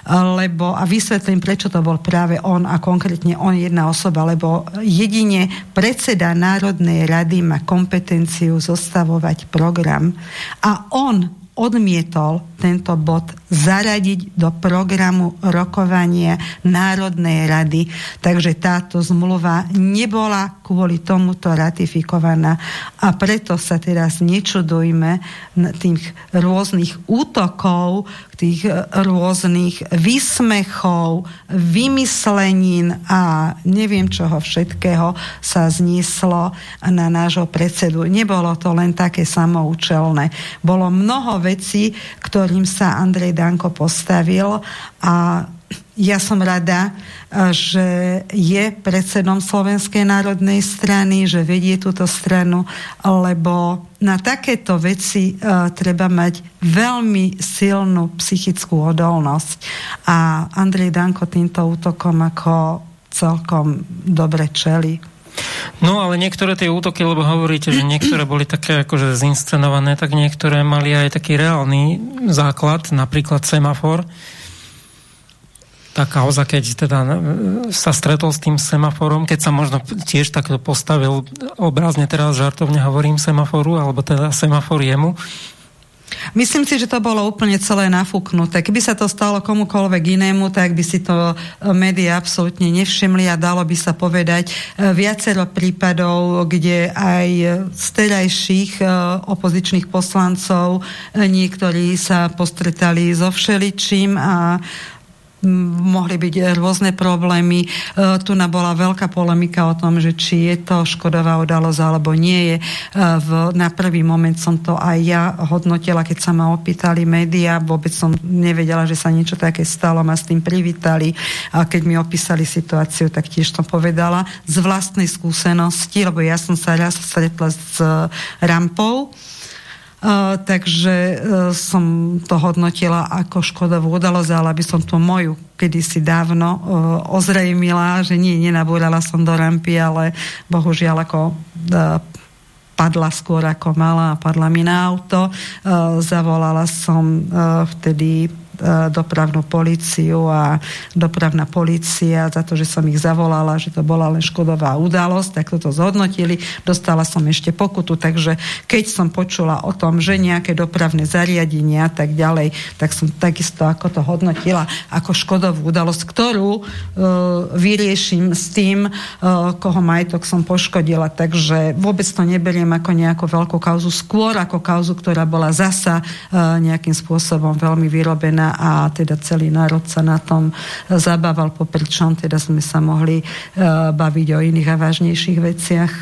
lebo, a vysvetlím, prečo to bol práve on a konkrétne on jedna osoba, lebo jedine predseda Národnej rady má kompetenciu zostavovať program. A on odmietol tento bod zaradiť do programu rokovania Národnej rady. Takže táto zmluva nebola kvôli tomuto ratifikovaná. A preto sa teraz nečudujme tých rôznych útokov, tých rôznych výsmechov, vymyslenín a neviem čoho všetkého sa znieslo na nášho predsedu. Nebolo to len také samoučelné. Bolo mnoho vecí, ktorým sa Andrej Danko postavil a ja som rada, že je predsedom Slovenskej národnej strany, že vedie túto stranu, lebo na takéto veci uh, treba mať veľmi silnú psychickú odolnosť. A Andrej Danko týmto útokom ako celkom dobre čeli. No ale niektoré tie útoky, lebo hovoríte, že niektoré boli také akože zinscenované, tak niektoré mali aj taký reálny základ, napríklad semafor, tá kauza, keď teda sa stretol s tým semaforom, keď sa možno tiež takto postavil obrazne teraz žartovne hovorím semaforu, alebo teda semafor jemu, Myslím si, že to bolo úplne celé nafúknuté. Keby sa to stalo komukoľvek inému, tak by si to e, médiá absolútne nevšimli a dalo by sa povedať e, viacero prípadov, kde aj z terajších e, opozičných poslancov niektorí sa postretali so všeličím a mohli byť rôzne problémy. E, tu bola veľká polemika o tom, že či je to škodová udalosť alebo nie je. E, v, na prvý moment som to aj ja hodnotila, keď sa ma opýtali médiá, vôbec som nevedela, že sa niečo také stalo, ma s tým privítali. A keď mi opísali situáciu, tak tiež som povedala. Z vlastnej skúsenosti, lebo ja som sa raz stretla s rampou, takže uh, som to hodnotila ako škodovú udalosť, ale aby som tú moju kedysi dávno uh, ozrejmila, že nie, nenabúrala som do rampy, ale bohužiaľ ako padla skôr ako mala a padla mi na auto. Zavolala som vtedy E, dopravnú policiu a dopravná policia za to, že som ich zavolala, že to bola len škodová udalosť, tak toto zhodnotili. Dostala som ešte pokutu, takže keď som počula o tom, že nejaké dopravné zariadenia a tak ďalej, tak som takisto ako to hodnotila ako škodovú udalosť, ktorú e, vyrieším s tým, e, koho majetok som poškodila. Takže vôbec to neberiem ako nejakú veľkú kauzu, skôr ako kauzu, ktorá bola zasa e, nejakým spôsobom veľmi vyrobená a teda celý národ sa na tom zabával, popričom teda sme sa mohli uh, baviť o iných a vážnejších veciach.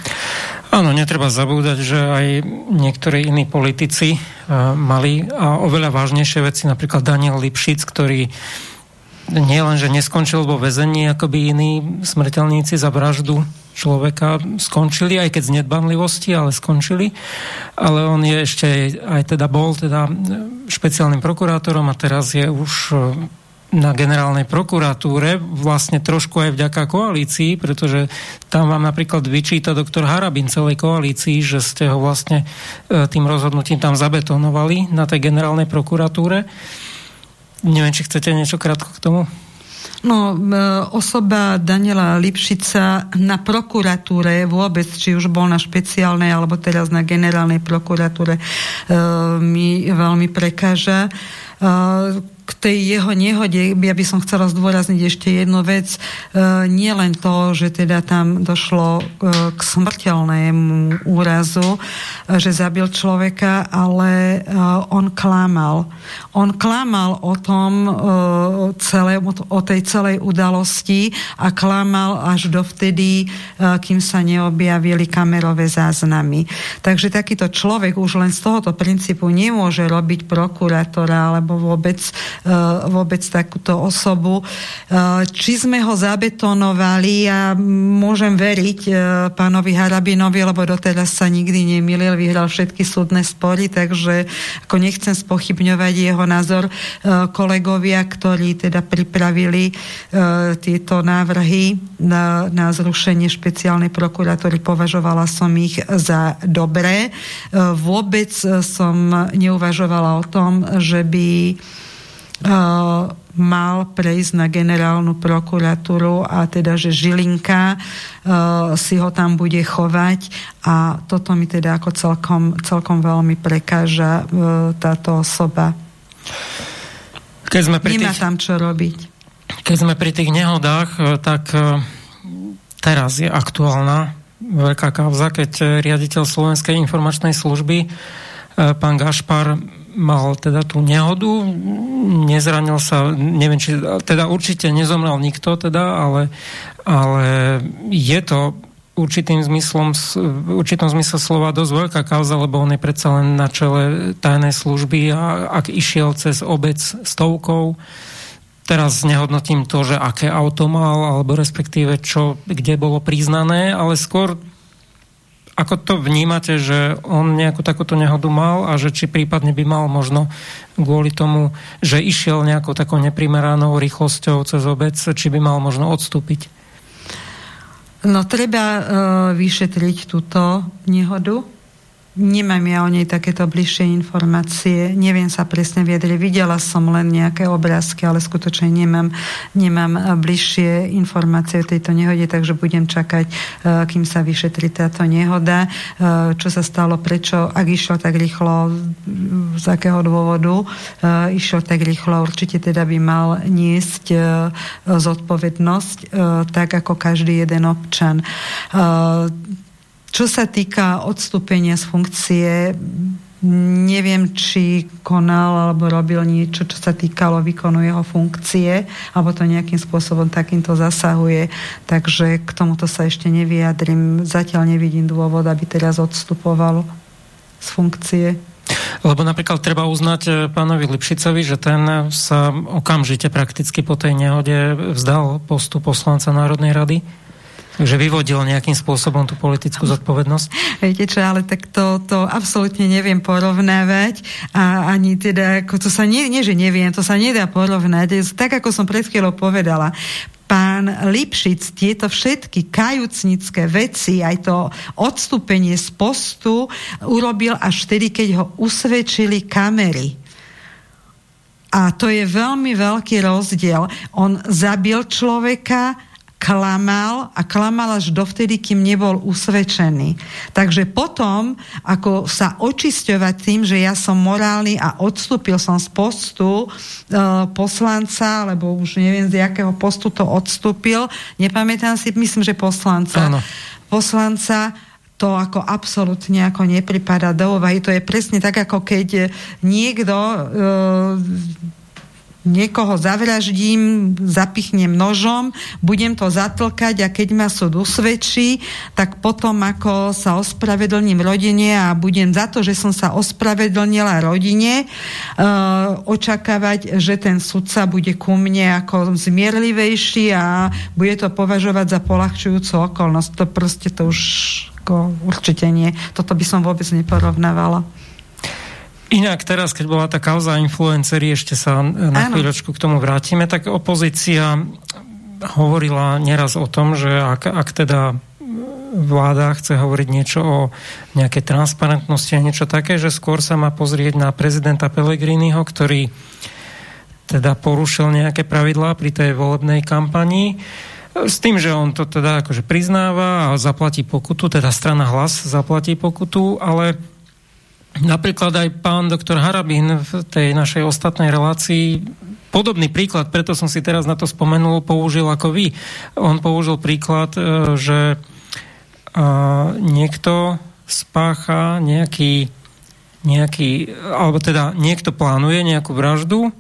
Áno, netreba zabúdať, že aj niektorí iní politici uh, mali a oveľa vážnejšie veci, napríklad Daniel Lipšic, ktorý nie len, že neskončil vo väzení, ako by iní smrteľníci za vraždu človeka skončili, aj keď z nedbanlivosti, ale skončili. Ale on je ešte aj teda bol teda špeciálnym prokurátorom a teraz je už e, na generálnej prokuratúre vlastne trošku aj vďaka koalícii, pretože tam vám napríklad vyčíta doktor Harabin celej koalícii, že ste ho vlastne e, tým rozhodnutím tam zabetonovali na tej generálnej prokuratúre. Neviem, či chcete niečo krátko k tomu? No, e, osoba Daniela Lipšica na prokuratúre vôbec, či už bol na špeciálnej alebo teraz na generálnej prokuratúre, e, mi veľmi prekáža k tej jeho nehode ja by som chcela zdôrazniť ešte jednu vec. E, nie len to, že teda tam došlo e, k smrteľnému úrazu, e, že zabil človeka, ale on klamal. On klamal o tom celé, o tej celej udalosti a klamal až dovtedy, kým sa neobjavili kamerové záznamy. Takže takýto človek už len z tohoto princípu nemôže robiť prokurátora alebo vôbec vôbec takúto osobu. Eh, či sme ho zabetonovali, ja môžem veriť eh, pánovi Harabinovi, lebo doteraz sa nikdy nemilil, vyhral všetky súdne spory, takže ako nechcem spochybňovať jeho názor kolegovia, ktorí teda pripravili tieto návrhy na, na zrušenie špeciálnej prokuratúry, považovala som ich za dobré. Vôbec som neuvažovala o tom, že by mal prejsť na generálnu prokuratúru a teda, že Žilinka si ho tam bude chovať a toto mi teda ako celkom, celkom veľmi prekáža uh, táto osoba. Keď sme pri Nemá tých, tam čo robiť. Keď sme pri tých nehodách, tak uh, teraz je aktuálna veľká kauza, keď riaditeľ Slovenskej informačnej služby pán Gašpar mal teda tú nehodu, nezranil sa, neviem, či, teda určite nezomrel nikto, teda, ale, ale je to určitým zmyslom, určitom zmysle slova dosť veľká kauza, lebo on je predsa len na čele tajnej služby a ak išiel cez obec stovkou, teraz nehodnotím to, že aké auto mal, alebo respektíve čo, kde bolo priznané, ale skôr ako to vnímate, že on nejakú takúto nehodu mal a že či prípadne by mal možno kvôli tomu, že išiel nejakou takou neprimeranou rýchlosťou cez obec, či by mal možno odstúpiť? No treba uh, vyšetriť túto nehodu Nemám ja o nej takéto bližšie informácie, neviem sa presne vyjadriť. Videla som len nejaké obrázky, ale skutočne nemám, nemám bližšie informácie o tejto nehode, takže budem čakať, e, kým sa vyšetri táto nehoda. E, čo sa stalo, prečo, ak išlo tak rýchlo, z akého dôvodu išlo tak rýchlo, určite teda by mal niesť zodpovednosť, tak ako každý jeden občan čo sa týka odstúpenia z funkcie, neviem, či konal alebo robil niečo, čo sa týkalo výkonu jeho funkcie, alebo to nejakým spôsobom takýmto zasahuje. Takže k tomuto sa ešte nevyjadrim. Zatiaľ nevidím dôvod, aby teraz odstupoval z funkcie. Lebo napríklad treba uznať eh, pánovi Lipšicovi, že ten sa okamžite prakticky po tej nehode vzdal postu poslanca Národnej rady Takže vyvodil nejakým spôsobom tú politickú zodpovednosť? Viete čo, ale tak to, to absolútne neviem porovnávať a ani teda, ako to sa nie, nie, že neviem, to sa nedá porovnať. Tak, ako som pred chvíľou povedala, pán Lipšic tieto všetky kajúcnické veci, aj to odstúpenie z postu urobil až vtedy, keď ho usvedčili kamery. A to je veľmi veľký rozdiel. On zabil človeka, klamal a klamal až dovtedy, kým nebol usvedčený. Takže potom, ako sa očisťovať tým, že ja som morálny a odstúpil som z postu e, poslanca, lebo už neviem z jakého postu to odstúpil, nepamätám si, myslím, že poslanca. Áno. Poslanca to ako absolútne ako nepripada do úvahy. To je presne tak, ako keď niekto e, niekoho zavraždím, zapichnem nožom, budem to zatlkať a keď ma súd usvedčí, tak potom ako sa ospravedlním rodine a budem za to, že som sa ospravedlnila rodine, uh, očakávať, že ten sudca bude ku mne ako zmierlivejší a bude to považovať za polahčujúcu okolnosť. To proste to už ako, určite nie. Toto by som vôbec neporovnávala. Inak teraz, keď bola tá kauza influencery, ešte sa na ano. chvíľočku k tomu vrátime, tak opozícia hovorila neraz o tom, že ak, ak teda vláda chce hovoriť niečo o nejakej transparentnosti a niečo také, že skôr sa má pozrieť na prezidenta Pellegriniho, ktorý teda porušil nejaké pravidlá pri tej volebnej kampanii s tým, že on to teda akože priznáva a zaplatí pokutu, teda strana hlas zaplatí pokutu, ale Napríklad aj pán doktor Harabín v tej našej ostatnej relácii podobný príklad, preto som si teraz na to spomenul, použil ako vy. On použil príklad, e, že niekto spácha nejaký, nejaký, alebo teda niekto plánuje nejakú vraždu,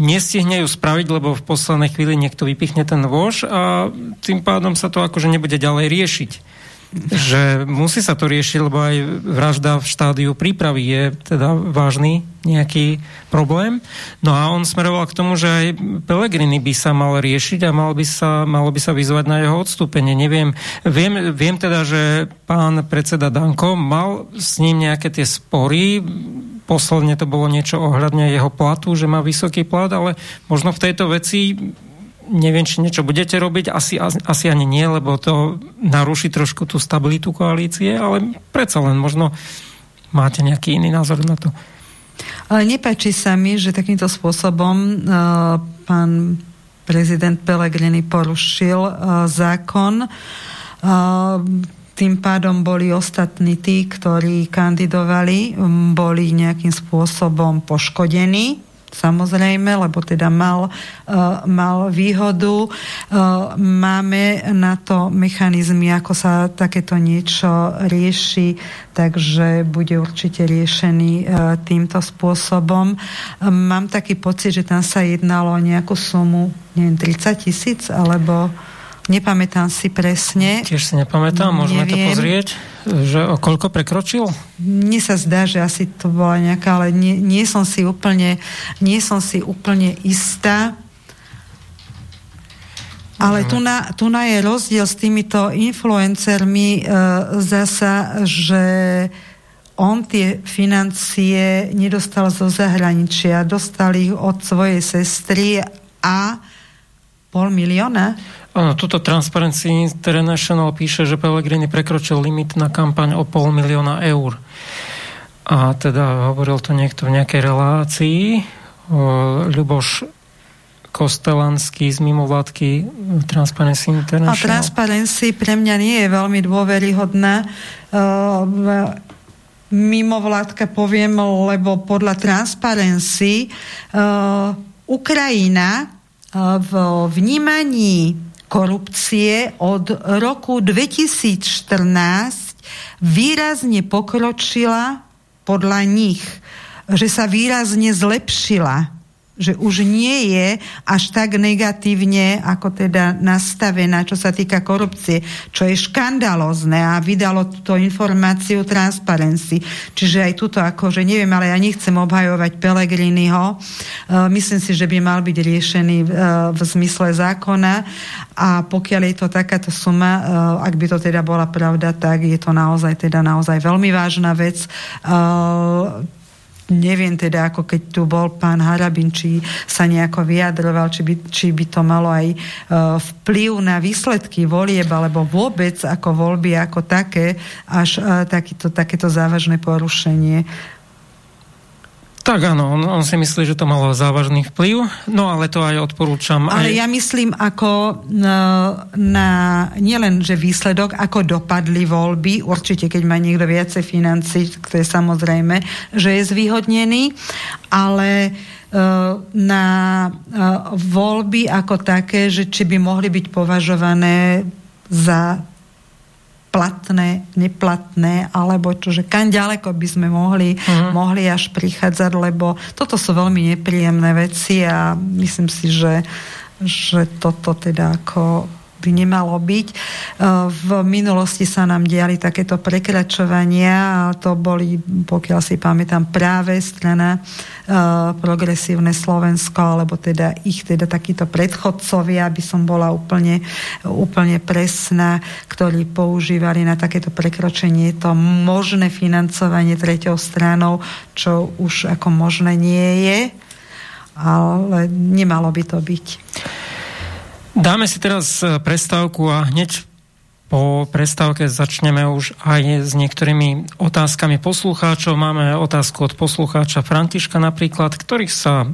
nestihne ju spraviť, lebo v poslednej chvíli niekto vypichne ten vož a tým pádom sa to akože nebude ďalej riešiť že musí sa to riešiť, lebo aj vražda v štádiu prípravy je teda vážny nejaký problém. No a on smeroval k tomu, že aj Pelegrini by sa mal riešiť a mal by sa, malo by sa vyzvať na jeho odstúpenie. Neviem, viem, viem teda, že pán predseda Danko mal s ním nejaké tie spory, posledne to bolo niečo ohľadne jeho platu, že má vysoký plat, ale možno v tejto veci neviem, či niečo budete robiť, asi, asi ani nie, lebo to naruší trošku tú stabilitu koalície, ale predsa len možno máte nejaký iný názor na to. Ale nepáči sa mi, že takýmto spôsobom uh, pán prezident Pellegrini porušil uh, zákon. Uh, tým pádom boli ostatní tí, ktorí kandidovali, boli nejakým spôsobom poškodení samozrejme, lebo teda mal, uh, mal výhodu. Uh, máme na to mechanizmy, ako sa takéto niečo rieši, takže bude určite riešený uh, týmto spôsobom. Mám taký pocit, že tam sa jednalo o nejakú sumu, neviem, 30 tisíc, alebo Nepamätám si presne. Tiež si nepamätám, môžeme Neviem. to pozrieť, že o koľko prekročil? Mne sa zdá, že asi to bola nejaká, ale nie, nie som si úplne, nie som si úplne istá. Ale tu na, tu na je rozdiel s týmito influencermi e, zasa, že on tie financie nedostal zo zahraničia, dostal ich od svojej sestry a pol milióna? Áno, tuto Transparency International píše, že Pellegrini prekročil limit na kampaň o pol milióna eur. A teda hovoril to niekto v nejakej relácii. Ľuboš Kostelanský z mimovládky Transparency International. A Transparency pre mňa nie je veľmi dôveryhodná. Mimovládka poviem, lebo podľa Transparency Ukrajina v vnímaní korupcie od roku 2014 výrazne pokročila podľa nich, že sa výrazne zlepšila že už nie je až tak negatívne, ako teda nastavená, čo sa týka korupcie, čo je škandalozne a vydalo túto informáciu Transparency. Čiže aj tuto akože neviem, ale ja nechcem obhajovať Pelegriniho. Uh, myslím si, že by mal byť riešený uh, v zmysle zákona a pokiaľ je to takáto suma, uh, ak by to teda bola pravda, tak je to naozaj teda naozaj veľmi vážna vec neviem teda, ako keď tu bol pán Harabin, či sa nejako vyjadroval, či by, či by to malo aj uh, vplyv na výsledky volieb, alebo vôbec ako voľby ako také, až uh, takýto, takéto závažné porušenie tak áno, on, on si myslí, že to malo závažný vplyv, no ale to aj odporúčam. Ale aj... ja myslím ako na, na nielen, že výsledok, ako dopadli voľby, určite keď má niekto viacej financí, to je samozrejme, že je zvýhodnený, ale e, na e, voľby ako také, že či by mohli byť považované za platné, neplatné, alebo čo, že kam ďaleko by sme mohli, uh-huh. mohli až prichádzať, lebo toto sú veľmi nepríjemné veci a myslím si, že, že toto teda ako by nemalo byť. E, v minulosti sa nám diali takéto prekračovania a to boli, pokiaľ si pamätám, práve strana e, Progresívne Slovensko, alebo teda ich teda takíto predchodcovia, aby som bola úplne, úplne presná, ktorí používali na takéto prekročenie to možné financovanie treťou stranou, čo už ako možné nie je, ale nemalo by to byť. Dáme si teraz e, prestávku a hneď po prestávke začneme už aj s niektorými otázkami poslucháčov. Máme otázku od poslucháča Františka napríklad, ktorý sa e,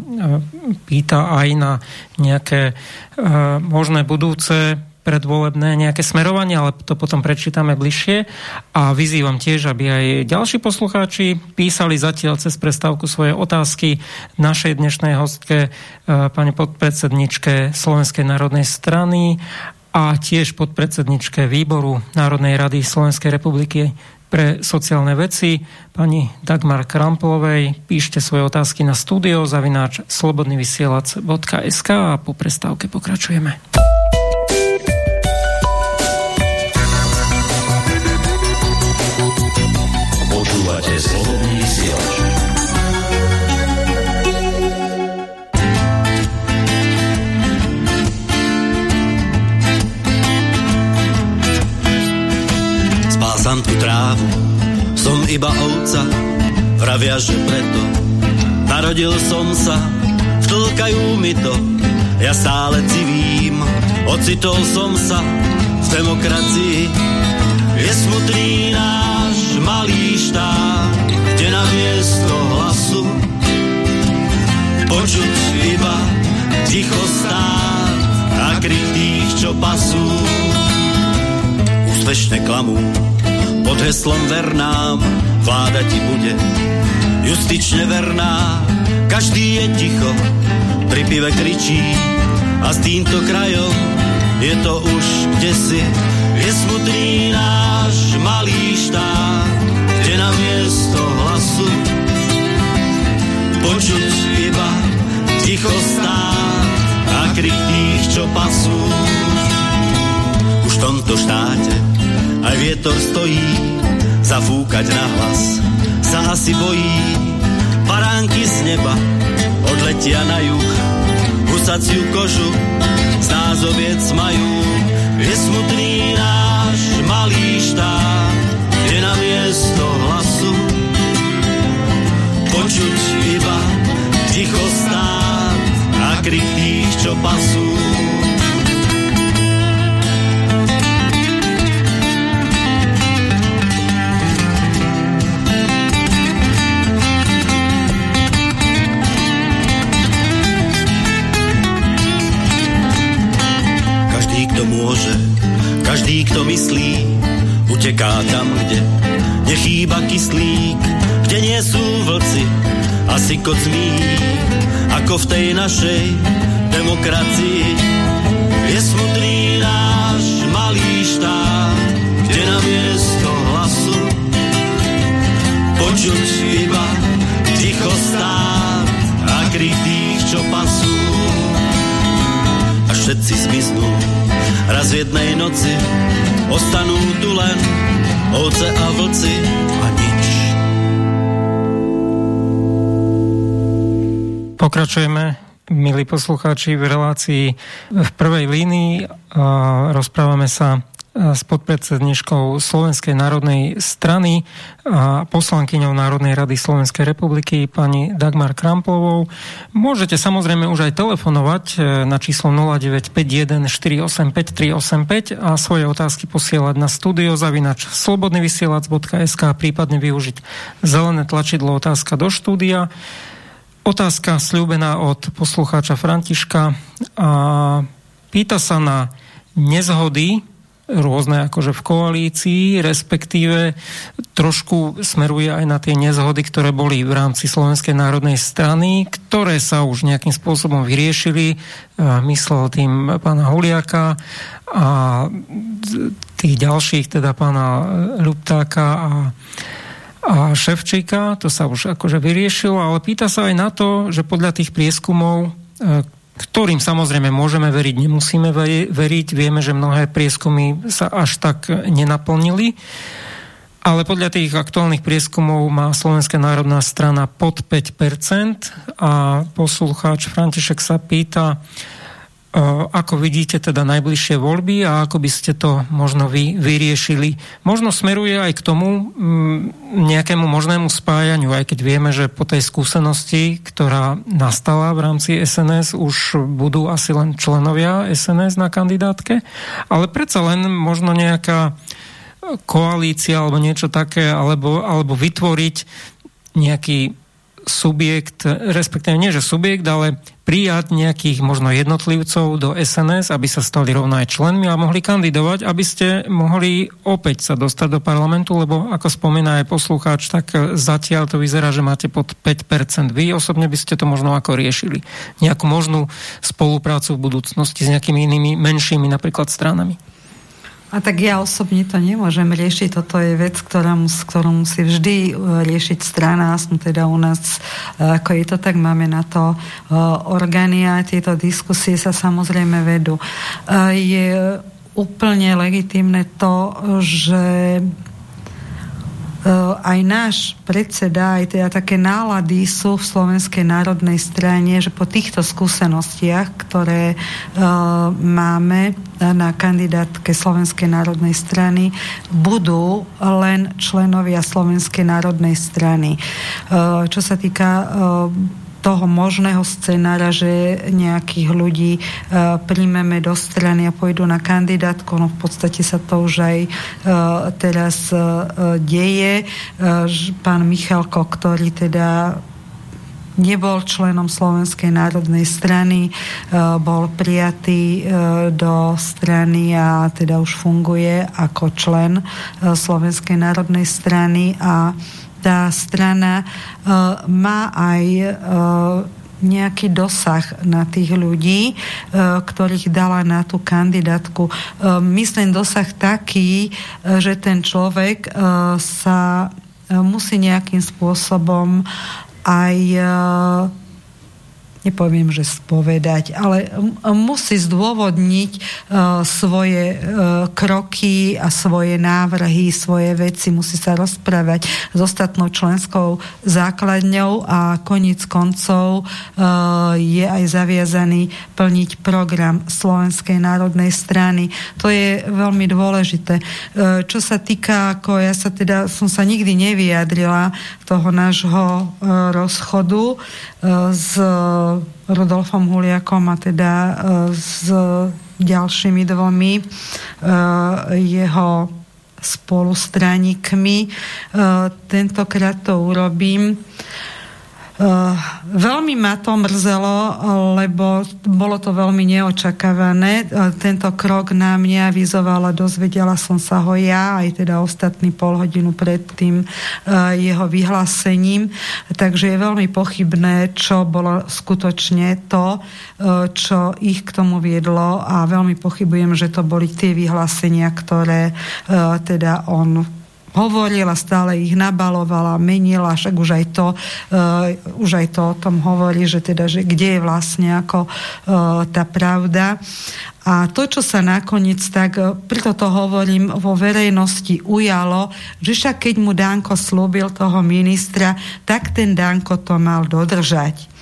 pýta aj na nejaké e, možné budúce predvolebné nejaké smerovanie, ale to potom prečítame bližšie. A vyzývam tiež, aby aj ďalší poslucháči písali zatiaľ cez prestávku svoje otázky našej dnešnej hostke, e, pani podpredsedničke Slovenskej národnej strany a tiež podpredsedničke výboru Národnej rady Slovenskej republiky pre sociálne veci, pani Dagmar Kramplovej. Píšte svoje otázky na studio zavináč slobodnyvysielac.sk a po prestávke pokračujeme. Pásam tu trávu, som iba ovca, vravia, že preto narodil som sa, vtlkajú mi to, ja stále civím, ocitol som sa v demokracii. Je smutný náš malý štát, kde na miesto hlasu počuť iba ticho stát a krik tých, čo pasú. Úspešne klamú pod heslom vernám vláda ti bude justične verná, každý je ticho, pri pive kričí a s týmto krajom je to už kde si. Je smutný náš vietor stojí, zafúkať na hlas sa asi bojí. Paránky z neba odletia na juh, husaciu kožu z nás oviec majú. Je smutný náš malý štát, kde na miesto hlasu počuť iba ticho stát a krik tých, čo pasú. Kto myslí, uteká tam, kde nechýba kyslík, kde nie sú vlci a kot zmí, ako v tej našej demokracii. Je smutný náš malý štát, kde na miesto hlasu počuť iba ticho stát a krytých, čo pasú a všetci zmiznú raz v jednej noci ostanú tu len ovce a vlci a nič. Pokračujeme, milí poslucháči, v relácii v prvej línii. Rozprávame sa s podpredsedničkou Slovenskej národnej strany a poslankyňou Národnej rady Slovenskej republiky pani Dagmar Kramplovou. Môžete samozrejme už aj telefonovať e, na číslo 0951 485 385 a svoje otázky posielať na studio zavinač slobodnyvysielac.sk prípadne využiť zelené tlačidlo otázka do štúdia. Otázka slúbená od poslucháča Františka a pýta sa na nezhody rôzne akože v koalícii, respektíve trošku smeruje aj na tie nezhody, ktoré boli v rámci Slovenskej národnej strany, ktoré sa už nejakým spôsobom vyriešili. Myslel tým pána Huliaka a tých ďalších, teda pána Ľuptáka a a Ševčíka, to sa už akože vyriešilo, ale pýta sa aj na to, že podľa tých prieskumov, ktorým samozrejme môžeme veriť, nemusíme veriť. Vieme, že mnohé prieskumy sa až tak nenaplnili. Ale podľa tých aktuálnych prieskumov má Slovenská národná strana pod 5% a poslucháč František sa pýta, ako vidíte teda najbližšie voľby a ako by ste to možno vy vyriešili. Možno smeruje aj k tomu mm, nejakému možnému spájaniu, aj keď vieme, že po tej skúsenosti, ktorá nastala v rámci SNS, už budú asi len členovia SNS na kandidátke, ale predsa len možno nejaká koalícia alebo niečo také, alebo, alebo vytvoriť nejaký subjekt, respektíve nie že subjekt, ale prijať nejakých možno jednotlivcov do SNS, aby sa stali rovno aj členmi a mohli kandidovať, aby ste mohli opäť sa dostať do parlamentu, lebo ako spomína aj poslucháč, tak zatiaľ to vyzerá, že máte pod 5%. Vy osobne by ste to možno ako riešili. Nejakú možnú spoluprácu v budúcnosti s nejakými inými menšími napríklad stranami. A tak ja osobne to nemôžem riešiť. Toto je vec, ktorá mus, ktorú musí vždy e, riešiť strana. Som teda u nás, e, ako je to tak, máme na to e, orgány a tieto diskusie sa samozrejme vedú. Je úplne legitimné to, že aj náš predseda, aj teda také nálady sú v Slovenskej národnej strane, že po týchto skúsenostiach, ktoré uh, máme na kandidátke Slovenskej národnej strany, budú len členovia Slovenskej národnej strany. Uh, čo sa týka uh, toho možného scenára, že nejakých ľudí uh, príjmeme do strany a pôjdu na kandidátku. No v podstate sa to už aj uh, teraz uh, deje. Uh, pán Michalko, ktorý teda nebol členom Slovenskej národnej strany, bol prijatý do strany a teda už funguje ako člen Slovenskej národnej strany a tá strana má aj nejaký dosah na tých ľudí, e, ktorých dala na tú kandidátku. E, myslím dosah taký, e, že ten človek sa musí nejakým spôsobom aj nepoviem, že spovedať, ale musí zdôvodniť uh, svoje uh, kroky a svoje návrhy, svoje veci, musí sa rozprávať s ostatnou členskou základňou a koniec koncov uh, je aj zaviazaný plniť program Slovenskej národnej strany. To je veľmi dôležité. Uh, čo sa týka, ako ja sa teda, som sa nikdy nevyjadrila toho nášho uh, rozchodu uh, s Rudolfom Huliakom a teda e, s ďalšími dvomi e, jeho spolustraníkmi. E, tentokrát to urobím veľmi ma to mrzelo, lebo bolo to veľmi neočakávané. Uh, tento krok na mňa avizovala, dozvedela som sa ho ja, aj teda ostatný pol hodinu pred tým uh, jeho vyhlásením. Takže je veľmi pochybné, čo bolo skutočne to, čo ich k tomu viedlo a veľmi pochybujem, že to boli tie vyhlásenia, ktoré teda on hovorila, stále ich nabalovala, menila, však už aj to, uh, už aj to o tom hovorí, že teda, že kde je vlastne ako uh, tá pravda. A to, čo sa nakoniec tak, uh, preto to hovorím, vo verejnosti ujalo, že však keď mu Danko slúbil toho ministra, tak ten Danko to mal dodržať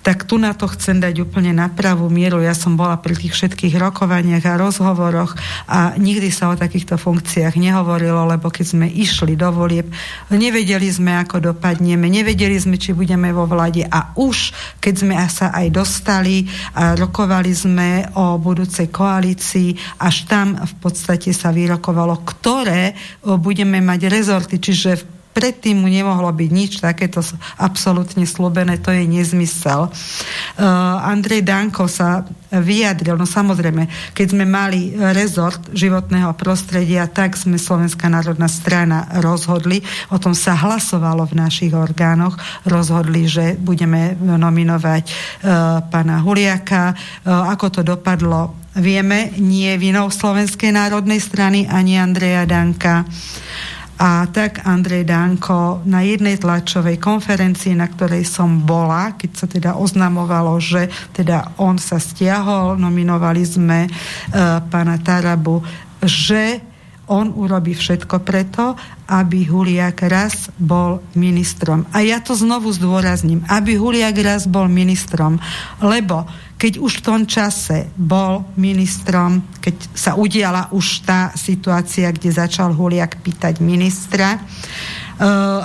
tak tu na to chcem dať úplne na pravú mieru. Ja som bola pri tých všetkých rokovaniach a rozhovoroch a nikdy sa o takýchto funkciách nehovorilo, lebo keď sme išli do volieb, nevedeli sme, ako dopadneme, nevedeli sme, či budeme vo vlade a už, keď sme sa aj dostali a rokovali sme o budúcej koalícii, až tam v podstate sa vyrokovalo, ktoré budeme mať rezorty, čiže v predtým mu nemohlo byť nič takéto absolútne slúbené, to je nezmysel. Uh, Andrej Danko sa vyjadril, no samozrejme, keď sme mali rezort životného prostredia, tak sme Slovenská národná strana rozhodli, o tom sa hlasovalo v našich orgánoch, rozhodli, že budeme nominovať uh, pána Huliaka. Uh, ako to dopadlo, vieme, nie vinou Slovenskej národnej strany ani Andreja Danka. A tak Andrej Danko na jednej tlačovej konferencii, na ktorej som bola, keď sa teda oznamovalo, že teda on sa stiahol, nominovali sme uh, pána Tarabu, že on urobí všetko preto, aby Huliak raz bol ministrom. A ja to znovu zdôrazním, aby Huliak raz bol ministrom, lebo keď už v tom čase bol ministrom, keď sa udiala už tá situácia, kde začal Huliak pýtať ministra, e,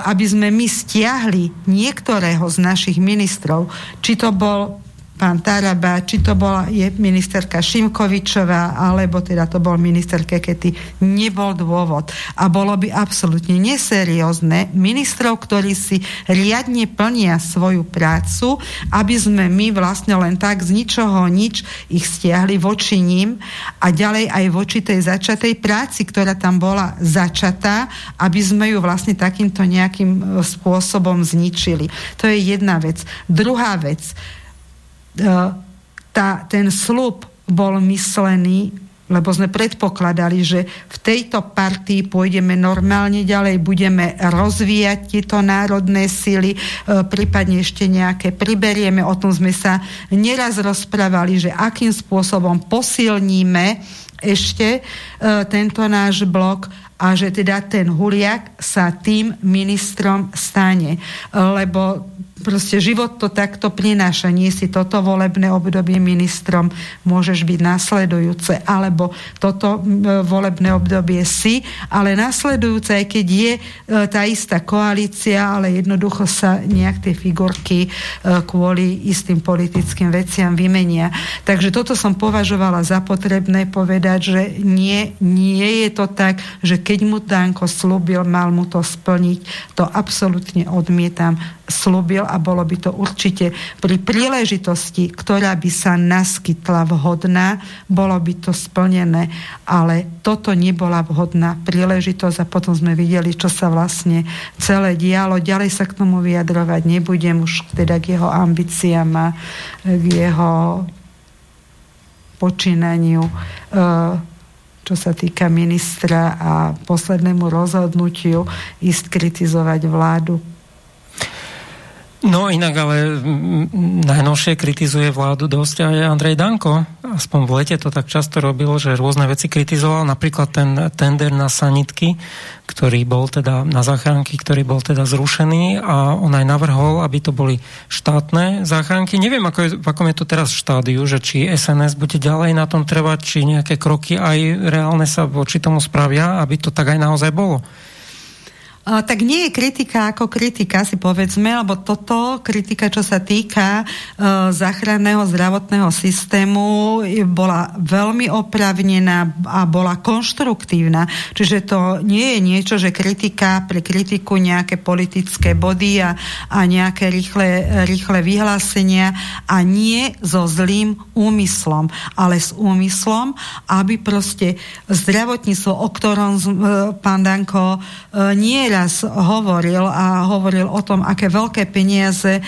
aby sme my stiahli niektorého z našich ministrov, či to bol pán Taraba, či to bola je ministerka Šimkovičová, alebo teda to bol minister Kekety, nebol dôvod. A bolo by absolútne neseriózne ministrov, ktorí si riadne plnia svoju prácu, aby sme my vlastne len tak z ničoho nič ich stiahli voči ním a ďalej aj voči tej začatej práci, ktorá tam bola začatá, aby sme ju vlastne takýmto nejakým spôsobom zničili. To je jedna vec. Druhá vec E, tá, ten slub bol myslený lebo sme predpokladali, že v tejto partii pôjdeme normálne ďalej, budeme rozvíjať tieto národné sily, e, prípadne ešte nejaké priberieme. O tom sme sa neraz rozprávali, že akým spôsobom posilníme ešte e, tento náš blok a že teda ten Huliak sa tým ministrom stane. Lebo proste život to takto prináša. Nie si toto volebné obdobie ministrom, môžeš byť následujúce, alebo toto volebné obdobie si, ale následujúce, aj keď je e, tá istá koalícia, ale jednoducho sa nejak tie figurky e, kvôli istým politickým veciam vymenia. Takže toto som považovala za potrebné povedať že nie, nie je to tak, že keď mu Danko slúbil, mal mu to splniť. To absolútne odmietam. Slúbil bolo by to určite pri príležitosti, ktorá by sa naskytla vhodná, bolo by to splnené. Ale toto nebola vhodná príležitosť a potom sme videli, čo sa vlastne celé dialo. Ďalej sa k tomu vyjadrovať nebudem už teda k jeho ambíciám a k jeho počínaniu, e, čo sa týka ministra a poslednému rozhodnutiu ísť kritizovať vládu No inak ale najnovšie kritizuje vládu dosť aj Andrej Danko. Aspoň v lete to tak často robil, že rôzne veci kritizoval. Napríklad ten tender na sanitky, ktorý bol teda na záchranky, ktorý bol teda zrušený a on aj navrhol, aby to boli štátne záchranky. Neviem, ako je, v akom je to teraz štádiu, že či SNS bude ďalej na tom trvať, či nejaké kroky aj reálne sa voči tomu spravia, aby to tak aj naozaj bolo tak nie je kritika ako kritika, si povedzme, lebo toto kritika, čo sa týka uh, záchranného zdravotného systému, bola veľmi opravnená a bola konštruktívna. Čiže to nie je niečo, že kritika pre kritiku nejaké politické body a, a nejaké rýchle, rýchle vyhlásenia a nie so zlým úmyslom, ale s úmyslom, aby proste zdravotníctvo, o ktorom uh, pán Danko uh, nie raz hovoril a hovoril o tom, aké veľké peniaze e,